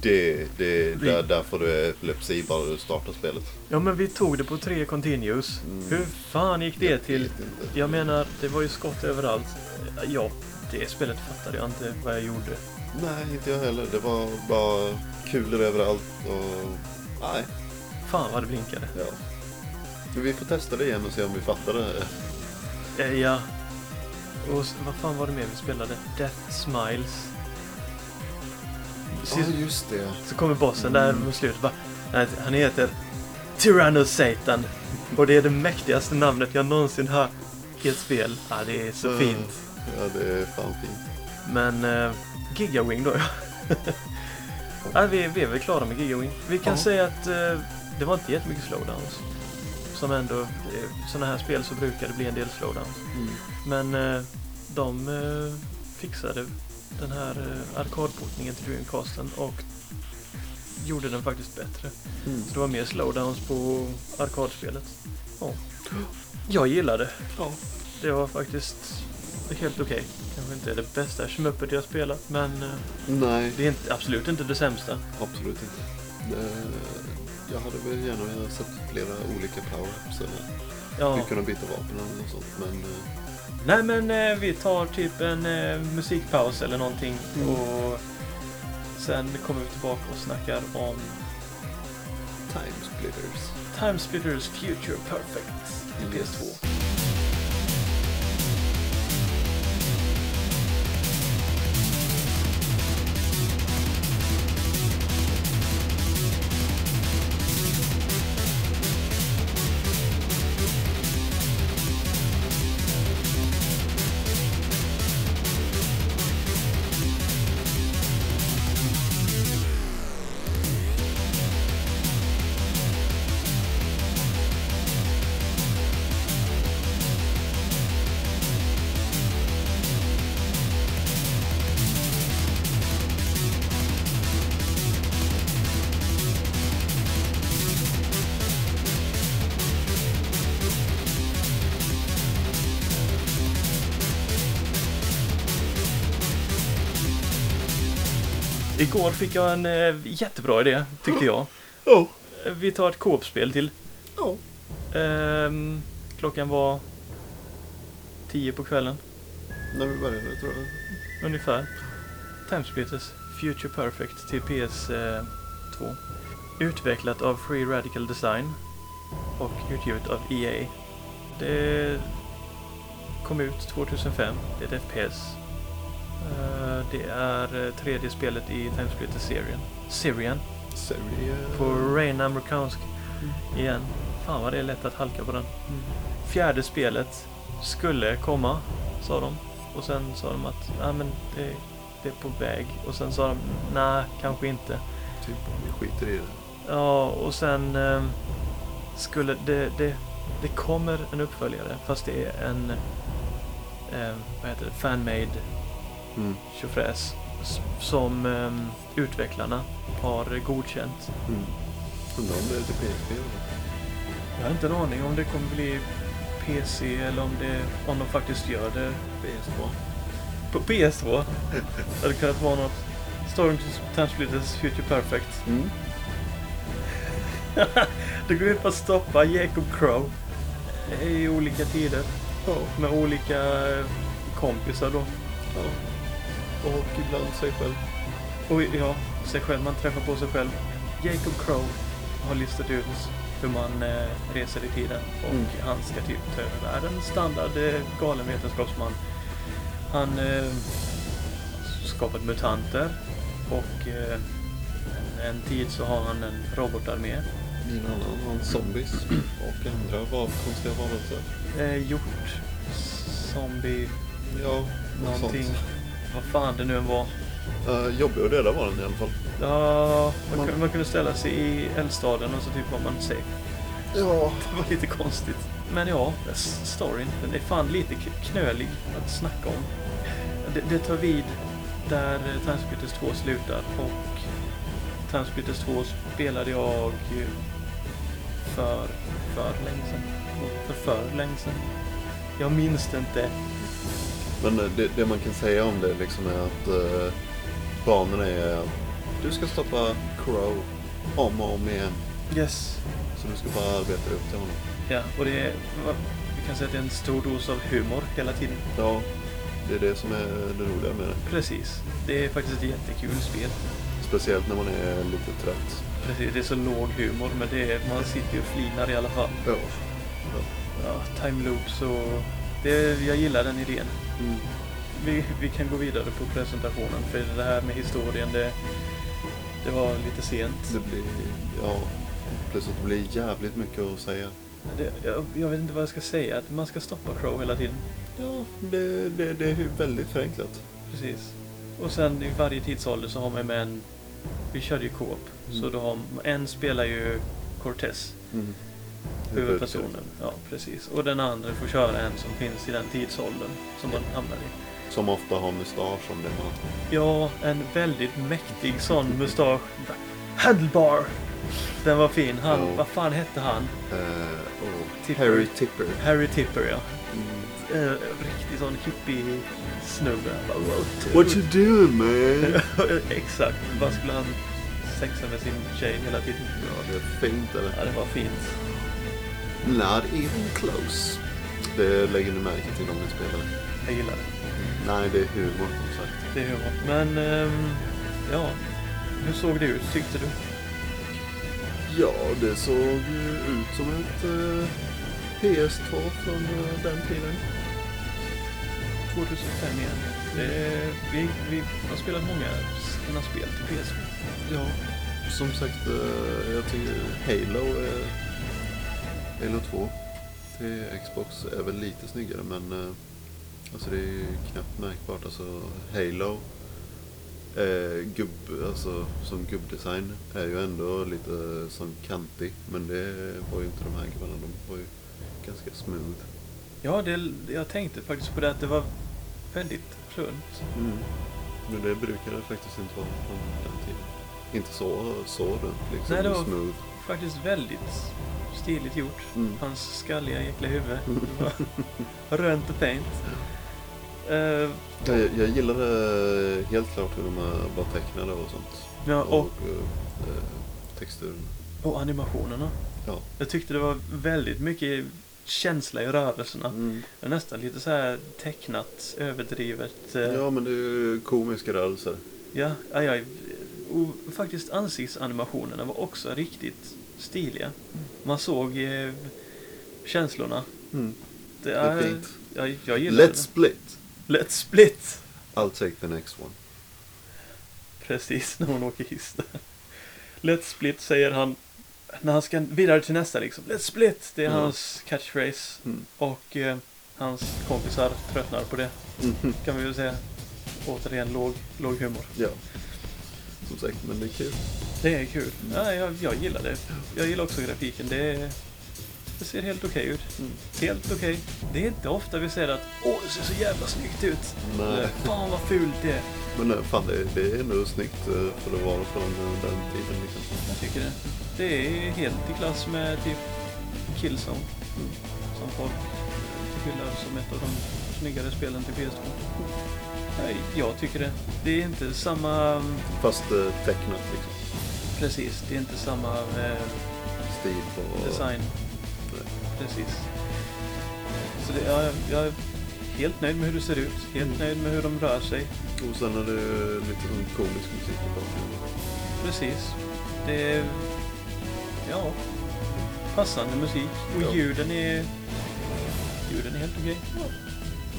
Det, det, Vi- där, där får du epilepsi bara du startar spelet. Ja men vi tog det på tre continues. Mm. Hur fan gick det Jag till? inte. Jag menar, det var ju skott överallt. Ja, det spelet fattade jag inte vad jag gjorde. Nej, inte jag heller. Det var bara kulor överallt och... Nej, Fan vad det blinkade. ja. Men vi får testa det igen och se om vi fattar det. Eh, ja. Och vad fan var det mer vi spelade? Death Smiles. Ja, just det. så kommer bossen där Mm. mot slutet bara, Han heter Tyrannus Satan. Och det är det mäktigaste namnet jag någonsin hört i ett spel. Ja, det är så Mm. fint. Ja, det är fan fint. Men uh, Gigawing då ja. ja vi, vi är väl klara med Gigawing. Vi kan Ja. säga att eh, det var inte jättemycket slowdowns. Som ändå, i sådana här spel så brukar det bli en del slowdowns. Men eh, de eh, fixade den här uh, arkadportningen till Dreamcasten och gjorde den faktiskt bättre. Mm. Så det var mer slowdowns på arkadspelet. Ja. Jag gillar det. Ja. Det var faktiskt helt okej. Kanske inte det bästa shmuppet jag spelat, men eh, Nej, det är inte, absolut inte det sämsta. absolut inte. Det, jag hade väl gärna sett flera olika power-ups eller Ja. kunna byta vapen eller något sånt. Men eh, Nej men eh, vi tar typ en eh, musikpaus eller någonting Mm. och sen kommer vi tillbaka och snackar om Time Splitters. Time Splitters Future Perfect Yes. PS2. Igår fick jag en eh, jättebra idé, tyckte jag. Oh. Eh, Vi tar ett Coop-spel till. Oh. Ehm, klockan var 10 på kvällen, När vi började tror jag. ungefär. Timesplitters Future Perfect till PS2. Utvecklat av Free Radical Design och utgivet av EA. Det kom ut 2005. Det är ett FPS. Eh, Det är eh, tredje spelet i Timesplitters-serien. Syrian. Serie... På ren amerikansk Mm. igen. Fan vad det är lätt att halka på den. Mm. Fjärde spelet skulle komma, sa de. Och sen sa de att ah, men det, det är på väg. Och sen sa de nej, kanske inte. Typ, vi skiter i det. Ja, och sen eh, skulle det, det, det kommer en uppföljare fast det är en eh, vad heter det, fanmade Mm. tjofräs som eh, utvecklarna har godkänt. Mm. Undrar om det är till PSP? Jag har inte en aning om det kommer bli PC eller om, det, om de faktiskt gör det PS2. på PS2. Det hade kunnat vara något Storm Time Splitters Future Perfect. Mm. Det går ut på att stoppa Jacob Crow i olika tider Ja. med olika kompisar då. ja. Och ibland sig själv. Och ja, sig själv. Man träffar på sig själv. Jacob Crow har listat ut hur man eh, reser i tiden och Mm. han ska typ ta över världen. Standard eh, galen vetenskapsman. Han eh, skapat mutanter och eh, en, en tid så har han en robotarmé. I en annan har han zombies och andra var konstiga varelser. Eh, hjort, zombie, Ja, något någonting. sånt. Vad fan det nu än var. Uh, jobbig att döda var den i alla fall. Ja, man, Man- kunde, man kunde ställa sig i eldstaden och så typ var man safe. Ja. Det var lite konstigt. Men ja, storyn, den är fan lite knölig att snacka om. Det, det tar vid där Timesplitters 2 slutar och Timesplitters 2 spelade jag ju för, för länge sedan. För för länge sedan. Jag minns det inte. Men eh, det, det man kan säga om det liksom är att uh, banorna är du ska stoppa Crow om och om igen. Yes. Så du ska bara arbeta upp till honom. Ja, och det är, vi kan säga att det är en stor dos av humor hela tiden. Ja, det är det som är det roliga med det. Precis. Det är faktiskt ett jättekul spel. Speciellt när man är lite trött. Precis, det är så låg humor, men det är, man sitter ju och flinar i alla fall. Ja. Ja, time loops och... Det, jag gillar den idén. Mm. Vi, vi kan gå vidare på presentationen, för det här med historien, det, det var lite sent. Det blir, ja, plus att det blir jävligt mycket att säga. Det, jag, jag vet inte vad jag ska säga, att man ska stoppa Crow hela tiden. Ja, det, det, det är väldigt förenklat. Precis. Och sen i varje tidsålder så har man med en... Vi körde ju co-op, Mm. så då har en spelar ju Cortez, Mm. Huvudpersonen. Ja, precis. Och den andra får köra en som finns i den tidsåldern som man hamnar i. Som ofta har mustasch om det man... Ja, en väldigt mäktig sån mustasch. Handlebar! Den var fin. Han, Ja. vad fan hette han? Eh, och Tipper. Harry Tipper. Harry Tipper, ja. En riktig sån hippie-snubbe. Han bara, "Wow, What you doing man? Exakt. Vad skulle han sexa med sin tjej hela tiden? ja, det är fint eller? Ja, det var fint. Not even close. Det lägger ni märke till om ni spelar. Jag gillar det. Nej, det är humor som sagt. Det är humor. Men, ehm, ja. Hur såg det ut, tyckte du? Ja, det såg ju ut som ett eh, PS2 från eh, den tiden. 2005 igen. Det vi, vi har spelat många sena spel till PS4. Ja, som sagt, eh, jag tycker Halo, är, Halo 2 till Xbox är väl lite snyggare men eh, alltså det är ju knappt märkbart. Alltså Halo eh, gubb, alltså, som gubbdesign är ju ändå lite som kantig men det var ju inte de här gubbarna, de var ju ganska smooth. Ja, det, jag tänkte faktiskt på det att det var väldigt runt. Mm. Men det brukar det faktiskt inte vara från den tiden. Inte så, så runt liksom, Nej, det var- smooth. Faktiskt väldigt stiligt gjort. Mm. Hans skalliga jäkla huvud. Var Runt och fint. Eh, Jag, jag gillade helt klart hur de var tecknade och sånt. ja, och, Och eh, texturen. och animationerna. Ja. Jag tyckte det var väldigt mycket känsla i rörelserna. Mm. Nästan lite så här tecknat, överdrivet. eh, Ja, men det är ju komiska rörelser. Ja, ja, ja. Och faktiskt ansiktsanimationerna var också riktigt stiliga. Man såg eh, känslorna. Mm. Det Det är är, fint. ja, jag gillar Let's split. det. Let's split! I'll take the next one. Precis, när hon åker hiss där. Let's split säger han när han ska vidare till nästa liksom. Let's split! Det är Ja. hans catchphrase. Mm. Och eh, hans kompisar tröttnar på det. Mhm. Kan vi väl säga. Återigen låg, låg humor. Ja. Som sagt, men det är kul. Det är kul. Ja, jag, jag gillar det. Jag gillar också grafiken. Det, är- det ser helt okej ut. Mm. Helt okej. Det är inte ofta vi säger att åh, det ser så jävla snyggt ut. Nej. Fan vad fult det är. Men eh, fan, det, det är ändå snyggt eh, för att vara från eh, den tiden liksom. Jag tycker det. Det är helt i klass med typ Killzone. Mm. Som folk hyllar som ett av de snyggare spelen till PS2. Nej, jag tycker det. Det är inte samma... Fast eh, tecknat liksom. Precis, det är inte samma eh, Stil på... design. Nej. Precis. Så det, jag, jag är helt nöjd med hur det ser ut. Helt Mm. nöjd med hur de rör sig. Och sen är det lite sån komisk musik i bakgrunden. Precis. Det är... Ja. Passande musik. Och Ja. ljuden är... Ljuden är helt okej.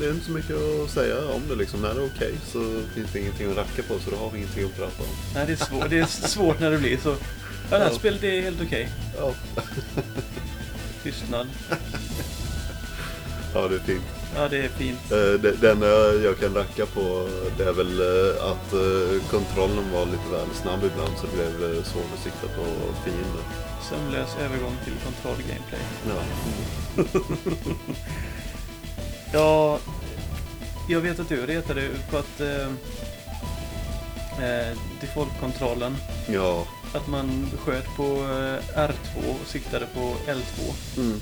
Det är inte så mycket att säga om det liksom. När det är okej så finns det ingenting att racka på så då har vi ingenting att prata om. Nej, det är, svår, det är svårt när det blir så. Ja, det här Ja. spelet är helt okej. Ja. Tystnad. ja, det är fint. Ja, det är fint. Eh, Det, enda jag kan racka på det är väl eh, att eh, kontrollen var lite väl snabb ibland så det blev eh, svårt att sikta på fiender. Sömlös övergång till kontroll-gameplay. Ja. Ja, jag vet att du retade på att eh, eh, default-kontrollen, ja. att man sköt på eh, R2 och siktade på L2. Mm.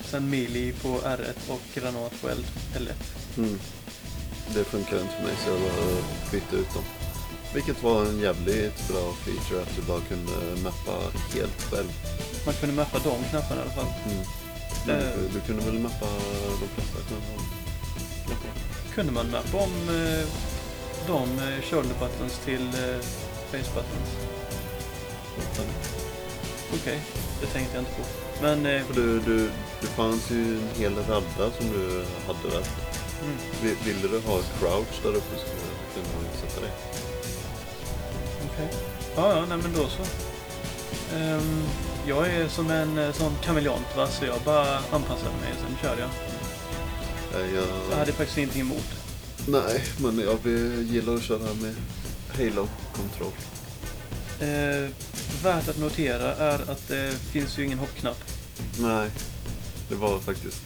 Sen melee på R1 och granat på L, L1. Mm. Det funkar inte för mig så jag bara bytte ut dem. Vilket var en jävligt bra feature att du bara kunde mappa helt själv. Man kunde mappa de knapparna i alla fall. Mm. Eh. du, du kunde väl mappa de flesta knappar? knappar? Kunde man mappa om eh, de eh, shoulder buttons till eh, face buttons? Okej, det tänkte jag inte på. Men, eh, För du, du, det fanns ju en hel radda som du hade där. mm, Vill- Ville du ha crouch där uppe så kunde du sätta dig. okej. Ja, ja, nej men då så. Ehm, jag är som en eh, sån kameleont va, så jag bara anpassade mig och sen körde jag. Jag jag, hade faktiskt ingenting emot. nej men jag gillar att köra med Halo-kontroll. Eh, värt att notera är att det finns ju ingen hoppknapp. Nej, det var faktiskt...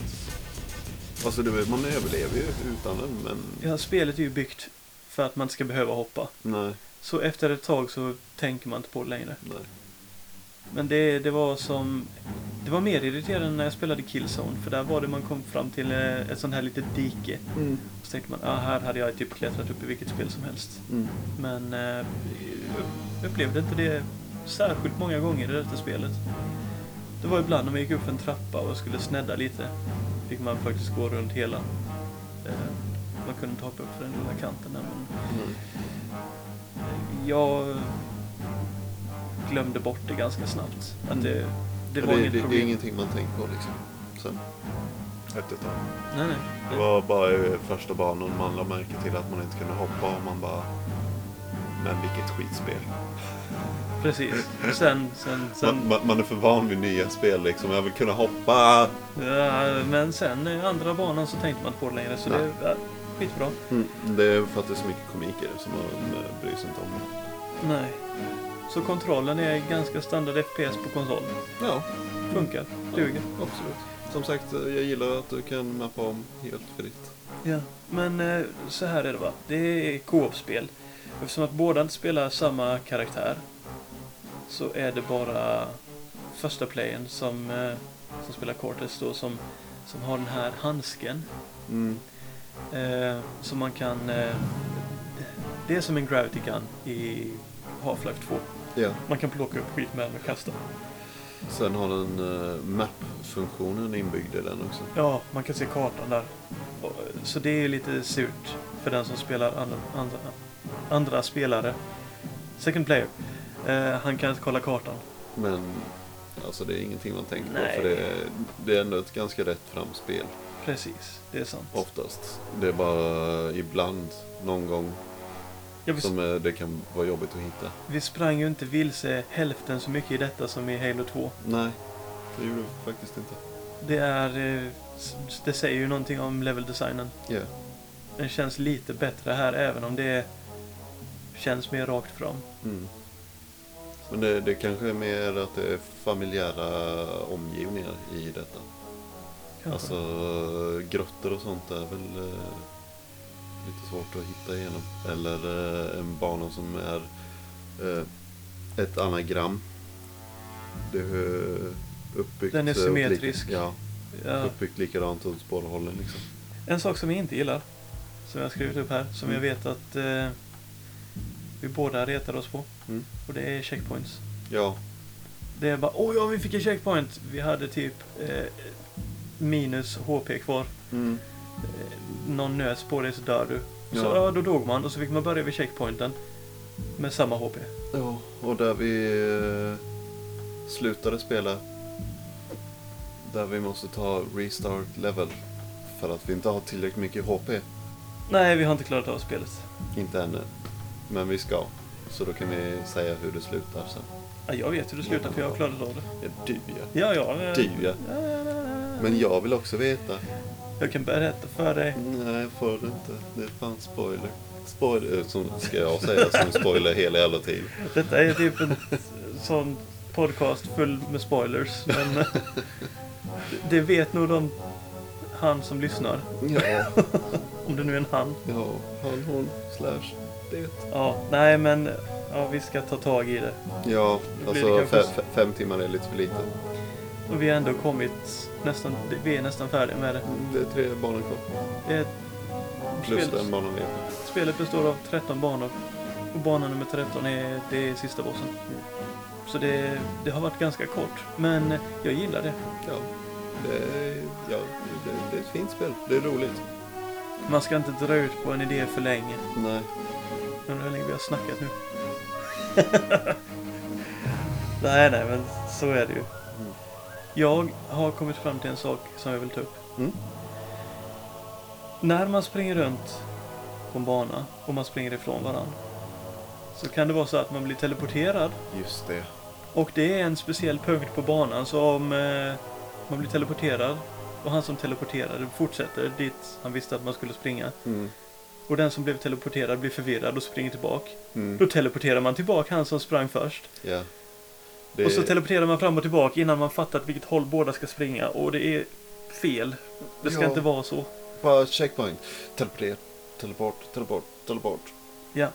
Alltså det, man överlever ju utan den men Ja, spelet är ju byggt för att man inte ska behöva hoppa. nej, Så efter ett tag så tänker man inte på det längre. nej. Men det, det var som... Det var mer irriterande när jag spelade Killzone. För där var det man kom fram till eh, ett sånt här litet dike. Mm. Så tänkte man, ah, här hade jag typ klättrat upp i vilket spel som helst. Mm. Men eh, upp- upplevde inte det särskilt många gånger i detta spelet. Det var ibland när man gick upp en trappa och skulle snedda lite. Fick man faktiskt gå runt hela. Eh, man kunde inte hoppa upp för den lilla kanten där, men Nej. jag glömde bort det ganska snabbt. Att det, det Ja, var det, inget det, det är problem. ingenting man tänker på liksom. Sen. Efter ett tag. Nej, nej. Det var bara i första banan man lade märke till att man inte kunde hoppa och man bara... Men vilket skitspel. Precis. Sen, sen, sen. Man, man, man är för van vid nya spel liksom. Jag vill kunna hoppa. Ja, men sen andra banan så tänkte man inte på det längre. Så Nej. det är skitbra. Mm. Det är för att det är så mycket komik i det som man eh, bryr sig inte om det. Nej. Så kontrollen är ganska standard FPS på konsol. Ja, Funkar. Duger. absolut. Som sagt, jag gillar att du kan mappa om helt fritt. Ja. Men eh, så här är det va. Det är co-op-spel. Eftersom att båda inte spelar samma karaktär så är det bara första playern som, eh, som spelar Cortes då som, som har den här handsken. Mm. Eh, så man kan... Eh, det är som en Gravity Gun i Half-Life 2. Ja. Man kan plocka upp skit med den och kasta. Sen har den uh, map-funktionen inbyggd i den också. Ja, man kan se kartan där. Så det är lite surt för den som spelar andra, andra, andra spelare. Second player. Eh, han kan inte kolla kartan. Men alltså det är ingenting man tänker Nej. på för det är, det är ändå ett ganska rätt fram spel. Precis, det är sant. Oftast. Det är bara ibland, någon gång, Ja, vi, som eh, det kan vara jobbigt att hitta. vi sprang ju inte vilse hälften så mycket i detta som i Halo 2. Nej, det gjorde vi faktiskt inte. Det är... eh, Det säger ju någonting om leveldesignen. Ja. Den känns lite bättre här även om det känns mer rakt fram. Mm. Men det, det kanske är mer att det är familjära omgivningar i detta. Kanske. Alltså grottor och sånt är väl eh, lite svårt att hitta igenom. Eller eh, en bana som är eh, ett anagram. Det är uppbyggt. Den är eh, symmetrisk. Lika, ja, ja. uppbyggt likadant åt båda hållen liksom. En sak som jag inte gillar, som jag har skrivit upp här, som Mm. jag vet att eh, vi båda retar oss på. Mm. Och det är checkpoints. Ja, Det är bara, åh ja, vi fick en checkpoint. Vi hade typ eh, minus HP kvar. mm. Eh, någon nöts på dig så dör du. Så Ja. ja, då dog man och så fick man börja vid checkpointen. Med samma HP. ja och där vi eh, slutade spela. Där vi måste ta restart level. För att vi inte har tillräckligt mycket HP. Nej, vi har inte klarat av spelet. Inte ännu. Men vi ska. Så då kan vi säga hur det slutar sen. Ja, jag vet hur det slutar för jag har klarat av det. Ja, du ja. Ja, ja. Du ja. Men jag vill också veta. Jag kan berätta för dig. Nej, får du inte. Det är fan spoiler. Spoiler, eh, som ska jag säga som spoiler hela jävla tiden. Detta är typ en sån podcast full med spoilers. Men eh, det vet nog de, han som lyssnar. Ja, Om det nu är en han. ja, han, hon, slash, det. Ja, nej men ja, vi ska ta tag i det. Ja, blir det alltså kanske- fe, fe, fem timmar är lite för lite. Och vi har ändå kommit nästan, vi är nästan färdiga med det. Det är tre banor kvar. det är, Plus spelet, den banan är spelet består av 13 banor. Och bana nummer 13 är, det är sista bossen. Så det, det har varit ganska kort. Men jag gillar det. Ja, det är, ja det, det är ett fint spel. Det är roligt. Man ska inte dra ut på en idé för länge. Nej. Undrar hur länge vi har snackat nu. nej, nej, men så är det ju. Jag har kommit fram till en sak som jag vill ta upp. Mm. När man springer runt på en bana och man springer ifrån varandra så kan det vara så att man blir teleporterad Just det. och det är en speciell punkt på banan som eh, man blir teleporterad och han som teleporterade fortsätter dit han visste att man skulle springa Mm. och den som blev teleporterad blir förvirrad och springer tillbaka. Mm. Då teleporterar man tillbaka han som sprang först. Ja. Det, Och så teleporterar man fram och tillbaka innan man fattat vilket håll båda ska springa. Och det är fel. Det ska Ja. inte vara så. Bara checkpoint. Teleporter. Teleport. Teleport. Teleport. Det,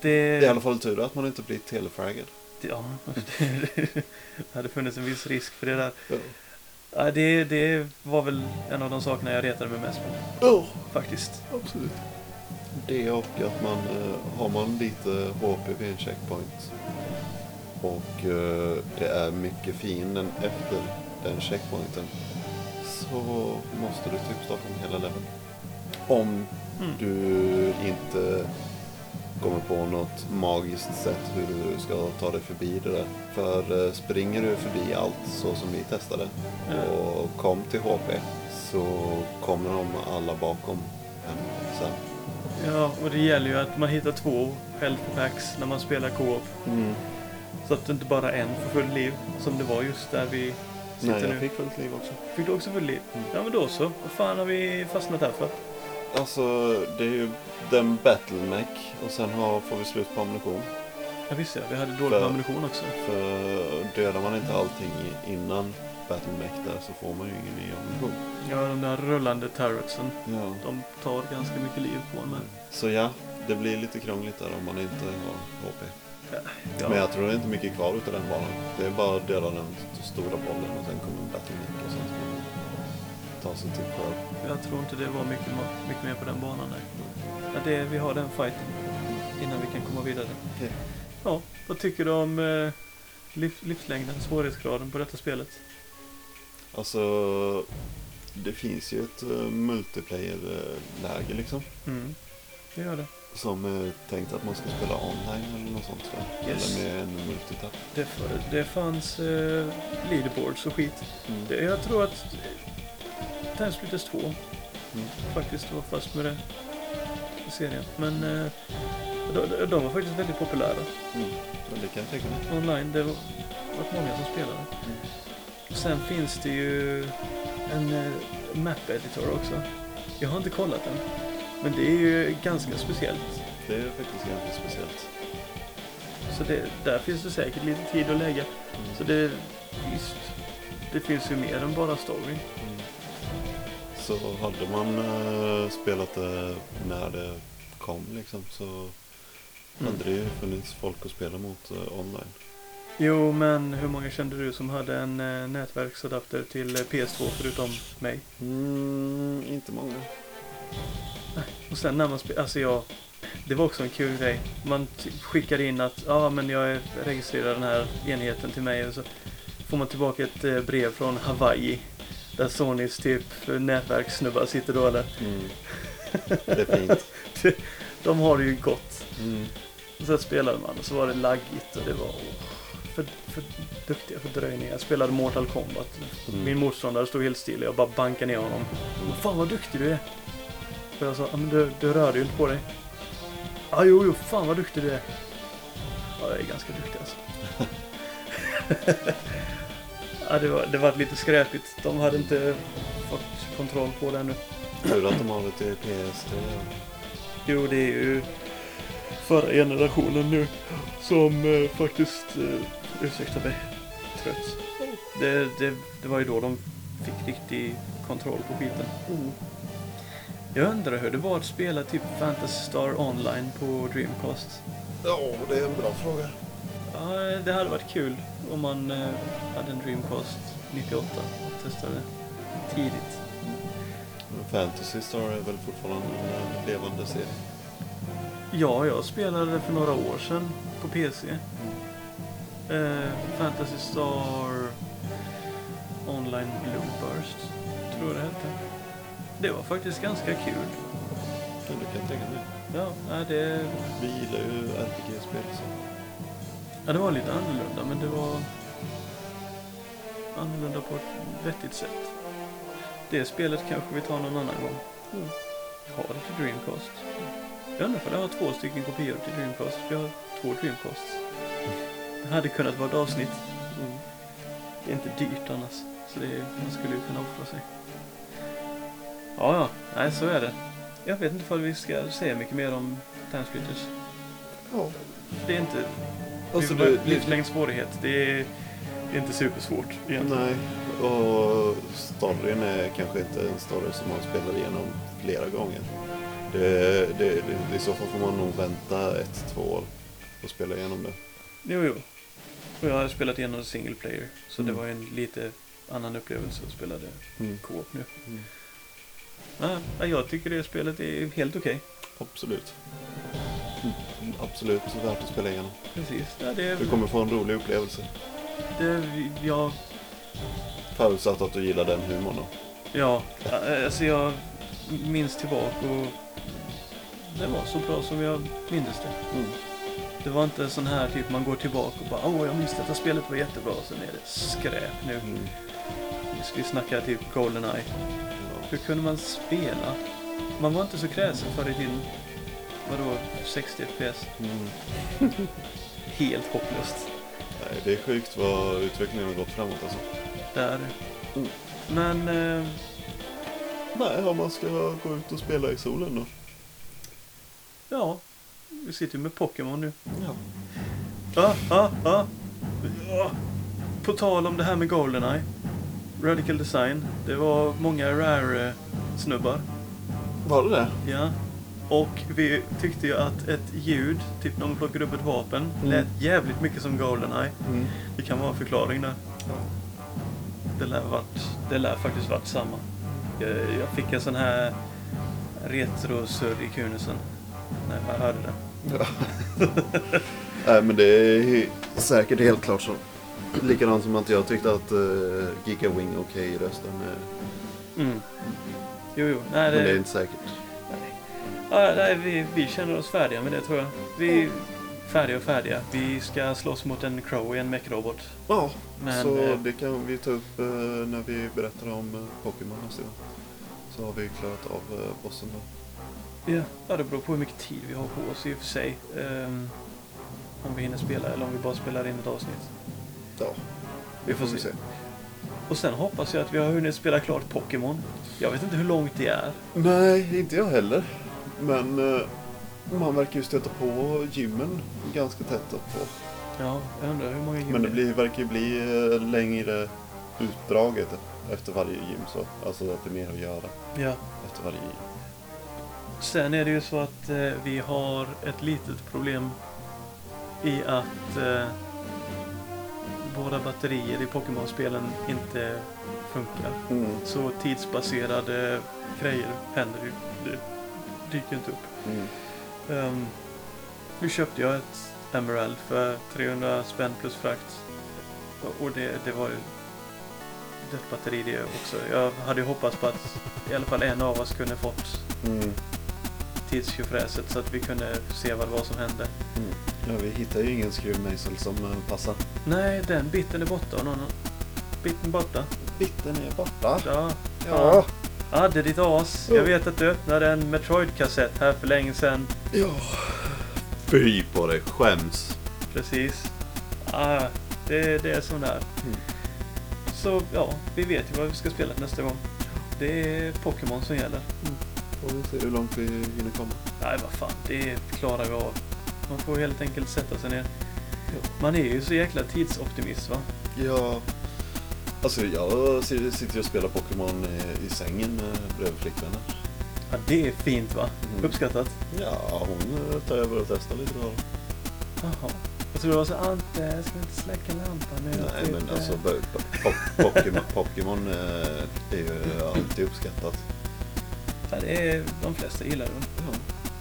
Det är i alla fall tur att man inte blir telefraggad. ja, det hade funnits en viss risk för det där. Ja. Ja, det, det var väl en av de sakerna jag retade mig mest på. Oh, Faktiskt. absolut. Det och att man eh, har man lite HP vid en checkpoint och eh, det är mycket fienden efter den checkpointen så måste du typ starta om hela leveln. Om Mm. du inte kommer på något magiskt sätt hur du ska ta dig förbi det där. För eh, springer du förbi allt så som vi testade och kom till HP så kommer de alla bakom en sen. Ja, och det gäller ju att man hittar två health packs när man spelar co-op. Så att det inte bara en får fullt liv. Som det var just där vi sitter Nej, jag nu. fick fullt liv också. Fick du också fullt liv? Mm. Ja men då så. Vad fan har vi fastnat här för? Alltså, det är ju den battle mech och sen har, får vi slut på ammunition. Ja visst ja, vi hade dålig För- ammunition också. För dödar man inte allting innan battle mech där så får man ju ingen ny ammunition. Ja, de där rullande turretsen. Ja. De tar ganska mycket liv på en med. Så ja, det blir lite krångligt där om man inte har HP. Ja. Men jag tror det är inte mycket kvar utav den banan. Det är bara att döda den st- stora bollen och sen kommer en battle mech och sen ska man ta sig typ för. Jag tror inte det var mycket, mycket mer på den banan där. Ja, det, vi har den fighten innan vi kan komma vidare. Okej. Ja, vad tycker du om eh, liv, livslängden, svårighetsgraden på detta spelet? Alltså, det finns ju ett uh, multiplayer-läge liksom. Mm, det gör det. Som är tänkt att man ska spela online eller något sånt där. Yes. Eller med en multitap. Det, för, det fanns eh, leaderboards och skit. Mm. Det, jag tror att eh, Splitters 2 Mm. faktiskt var först med det i serien. Men eh, de, de- var faktiskt väldigt populära Mm. Det kan jag tänka mig. online. Det var var många som spelade. Mm. Sen finns det ju en eh, map editor också. Jag har inte kollat den. Men det är ju ganska speciellt. Det är faktiskt ganska speciellt. Så det, där finns det säkert lite tid att lägga. Mm. Så det, visst, det finns ju mer än bara story. Mm. Så hade man eh, spelat det när det kom liksom så Mm. hade det ju funnits folk att spela mot eh, online. Jo, men hur många kände du som hade en eh, nätverksadapter till eh, PS2 förutom mig? Mm, inte många. Och sen när man spelar, alltså jag, det var också en kul grej. Man skickade in att, ja men jag registrerar den här enheten till mig och så får man tillbaka ett eh, brev från Hawaii. Där Sonys typ nätverkssnubbar sitter då eller. Mm. Det är fint. De har det ju gott. Mm. Och så spelade man och så var det laggigt och det var för, för duktiga fördröjningar. Jag spelade Mortal Kombat. Mm. Min motståndare stod helt still och jag bara bankade ner honom. Men Fan vad duktig du är. Och jag sa, "Ja, men du, du rör dig ju inte på dig. Ja, jo, jo, fan vad duktig du är. Ja, jag är ganska duktig alltså. ja, det var, det var lite skräpigt. De hade inte fått kontroll på det ännu. Tur att de har till PS3. Jo, det är ju förra generationen nu som eh, faktiskt, eh, ursäkta mig, trött. Det, det, det var ju då de fick riktig kontroll på skiten. Jag undrar hur det var att spela typ Fantasy Star online på Dreamcast. Ja, det är en bra fråga. Ja, det hade varit kul om man eh, hade en Dreamcast 98 och testade tidigt. Fantasy Star är väl fortfarande en eh, levande serie. Ja, jag spelade för några år sedan på PC. Eh, Fantasy Star Online Blue Burst, tror jag det hette. Det var faktiskt ganska kul. Ja, det kan jag tänka mig. Ja, nej, det, Vi gillar ju RPG-spel. Så. ja, det var lite annorlunda, men det var annorlunda på ett vettigt sätt. Det spelet kanske vi tar någon annan gång. Mm. Har det till Dreamcast. Jag undrar om jag har två stycken kopior till Dreamcast. för Jag har två Dreamcasts. Det hade kunnat vara ett avsnitt. Mm. Det är inte dyrt annars. Så det är, man skulle ju kunna offra sig. Ja, ja. Nej, så är det. Jag vet inte om vi ska säga mycket mer om Timesplitters. Ja. Det är inte Alltså, det, det, livslängd svårighet. Det är, det är inte supersvårt egentligen. nej, och storyn är kanske inte en story som man spelar igenom flera gånger. Det, det, det, I så fall får man nog vänta ett, två år och spela igenom det. Jo, jo. Och jag har spelat igenom single player. Så det Mm. var en lite annan upplevelse att spela det Mm. co-op nu. Mm. Ja, ja, jag tycker det spelet är helt okej. Absolut. Mm. Absolut värt att spela igenom. Precis. Ja, det, Du kommer få en rolig upplevelse. det, ja, Förutsatt att du gillar den humorn då. ja, alltså jag minns tillbaka och det var så bra som jag minns det. Mm. Det var inte sån här typ man går tillbaka och bara åh jag minns detta spelet var jättebra sen är det skräp nu. Mm. Vi ska snacka typ Goldeneye. Hur kunde man spela? Man var inte så kräsen förr i tiden. Vadå 60 FPS? Mm. Helt hopplöst. Nej, det är sjukt vad utvecklingen har gått framåt alltså. Där. Mm. Men eh, Nej, om man ska gå ut och spela i solen då. ja, vi sitter ju med Pokémon nu. Ja. Ja, ja, ja. Ja. På tal om det här med Goldeneye. Radical Design. Det var många Rare-snubbar. Var det det? Ja. Och vi tyckte ju att ett ljud, typ när man plockade upp ett vapen, Mm. lät jävligt mycket som Goldeneye. Mm. Det kan vara en förklaring där. Det lär, varit, det lär faktiskt varit samma. Jag, jag fick en sån här retro-surr i kunusen när jag hörde det. Ja. Nej, men det är säkert helt klart så. Likadant som att jag tyckte att uh, Giga Wing okej okay rösten. Uh, Mm. Jo, jo. Nej, Men det är det, inte säkert. ja, nej, vi, vi känner oss färdiga med det tror jag. Vi är färdiga och färdiga. Vi ska slåss mot en Crow i en mech-robot. Ja, Men, så eh, det kan vi ta upp eh, när vi berättar om uh, Pokémon nästa gång. Så har vi klarat av uh, bossen då. Ja, ja, det beror på hur mycket tid vi har på oss i och för sig. Ehm, om vi hinner spela eller om vi bara spelar in ett avsnitt. Ja, Vi får se. Och sen hoppas jag att vi har hunnit spela klart Pokémon. Jag vet inte hur långt det är. Nej, inte jag heller. Men eh, man verkar ju stöta på gymmen ganska tätt upp på. Ja, jag undrar hur många gym Men det blir, verkar ju bli eh, längre utdraget efter varje gym. Så. Alltså att det är mer att göra Ja. efter varje gym. Sen är det ju så att eh, vi har ett litet problem i att eh, våra batterier i Pokémon-spelen inte funkar. Mm. Så tidsbaserade grejer händer ju. Det dyker inte upp. Mm. Um, nu köpte jag ett Emerald för 300 spänn plus frakt. Och- det, det var ju dött batteri det också. Jag hade ju hoppats på att i alla fall en av oss kunde fått Mm. Tidstjofräset så att vi kunde se vad det var som hände. Mm. Ja, vi hittar ju ingen skruvmejsel som eh, passar. Nej, den biten är borta. och Någon, biten borta. Bitten är borta. Ja, Ja. hade ditt as. Jag vet att du öppnade en Metroid-kassett här för länge sedan. Ja. Fy på det, skäms. Precis. Ah, det, det är som det är. Mm. Så ja, vi vet ju vad vi ska spela nästa gång. Det är Pokémon som gäller. Får vi se hur långt vi hinner komma. Nej, vad fan, det klarar vi av. Man får helt enkelt sätta sig ner. Man är ju så jäkla tidsoptimist va? Ja. Alltså jag sitter och spelar Pokémon eh, i sängen eh, bredvid flickvännen. Ja, det är fint va? Mm. Uppskattat. Ja, hon eh, tar över och testar lite då. Jaha. Jag tror det var så Ante, jag ska inte släcka lampan nu. Nej Typ, men alltså po- po- Pokémon, Pokémon är ju alltid uppskattat. Ja, det är, de flesta gillar det? Ja.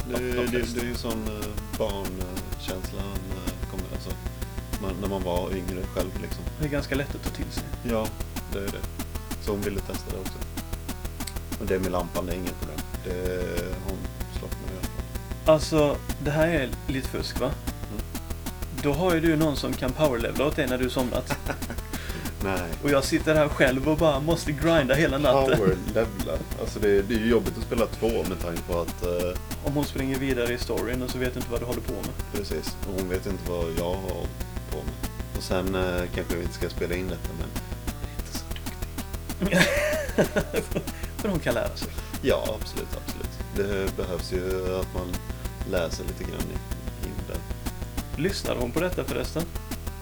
Det, De det, det är ju sån eh, barnkänsla eh, kommer, alltså, man, när man var yngre själv liksom. Det är ganska lätt att ta till sig. Ja, det är det. Så hon ville testa det också. Men det med lampan, det är inget problem. Det hon med i alla fall. Alltså, det här är lite fusk va? Mm. Då har ju du någon som kan powerlevla åt dig när du somnat. Nej. Och jag sitter här själv och bara måste grinda hela natten. Power levla. Alltså det, det är ju jobbigt att spela två med tanke på att eh, Om hon springer vidare i storyn och så vet du inte vad du håller på med. precis, och hon vet inte vad jag har på mig. Och sen eh, kanske vi inte ska spela in detta men jag är inte så duktig. Men hon kan lära sig. Ja, absolut, absolut. Det behövs ju att man läser lite grann i, in där. Lyssnar hon på detta förresten?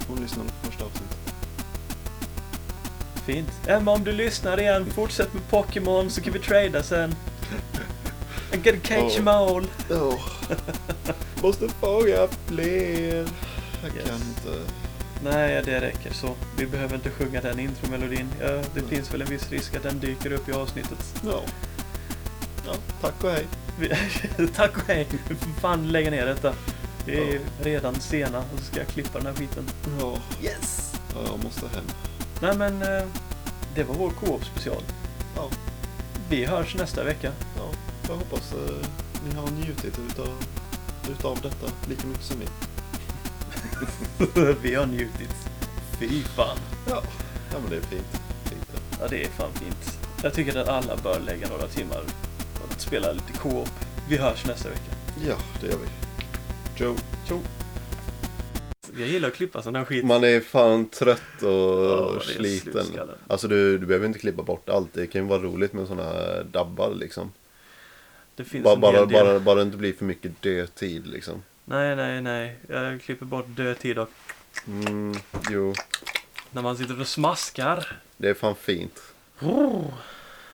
Hon lyssnade på första avsnittet. Fint. Emma, om du lyssnar igen, fortsätt med Pokémon så kan vi trada sen. I gotta catch them all. Ja. Måste fråga fler. Jag Yes. kan inte. Nej, det räcker så. Vi behöver inte sjunga den intromelodin. Ja, det Mm. finns väl en viss risk att den dyker upp i avsnittet. Ja. Ja, tack och hej. Tack och hej. Fan lägga ner detta. Vi är redan sena och så ska jag klippa den här skiten. Ja, Yes! ja, jag måste hem. Nej men, eh, det var vår co-op special. Ja, Vi hörs nästa vecka. ja. Jag hoppas eh, ni har njutit utav, utav detta lika mycket som vi. Vi har njutit. Fy fan. Ja, ja men det är fint. fint ja. Ja, det är fan fint. Jag tycker att alla bör lägga några timmar på att spela lite co-op. Vi hörs nästa vecka. ja, det gör vi. Joe. Tjo! Jag gillar att klippa sån här skit. Man är fan trött och är sliten. Alltså du, du behöver inte klippa bort allt. Det kan ju vara roligt med sådana här dabbar liksom. Det finns Bara, en bara, del. bara, bara det inte blir för mycket dödtid liksom. Nej, nej, nej. Jag klipper bort dödtid och Mm, jo, när man sitter och smaskar. det är fan fint. Oh.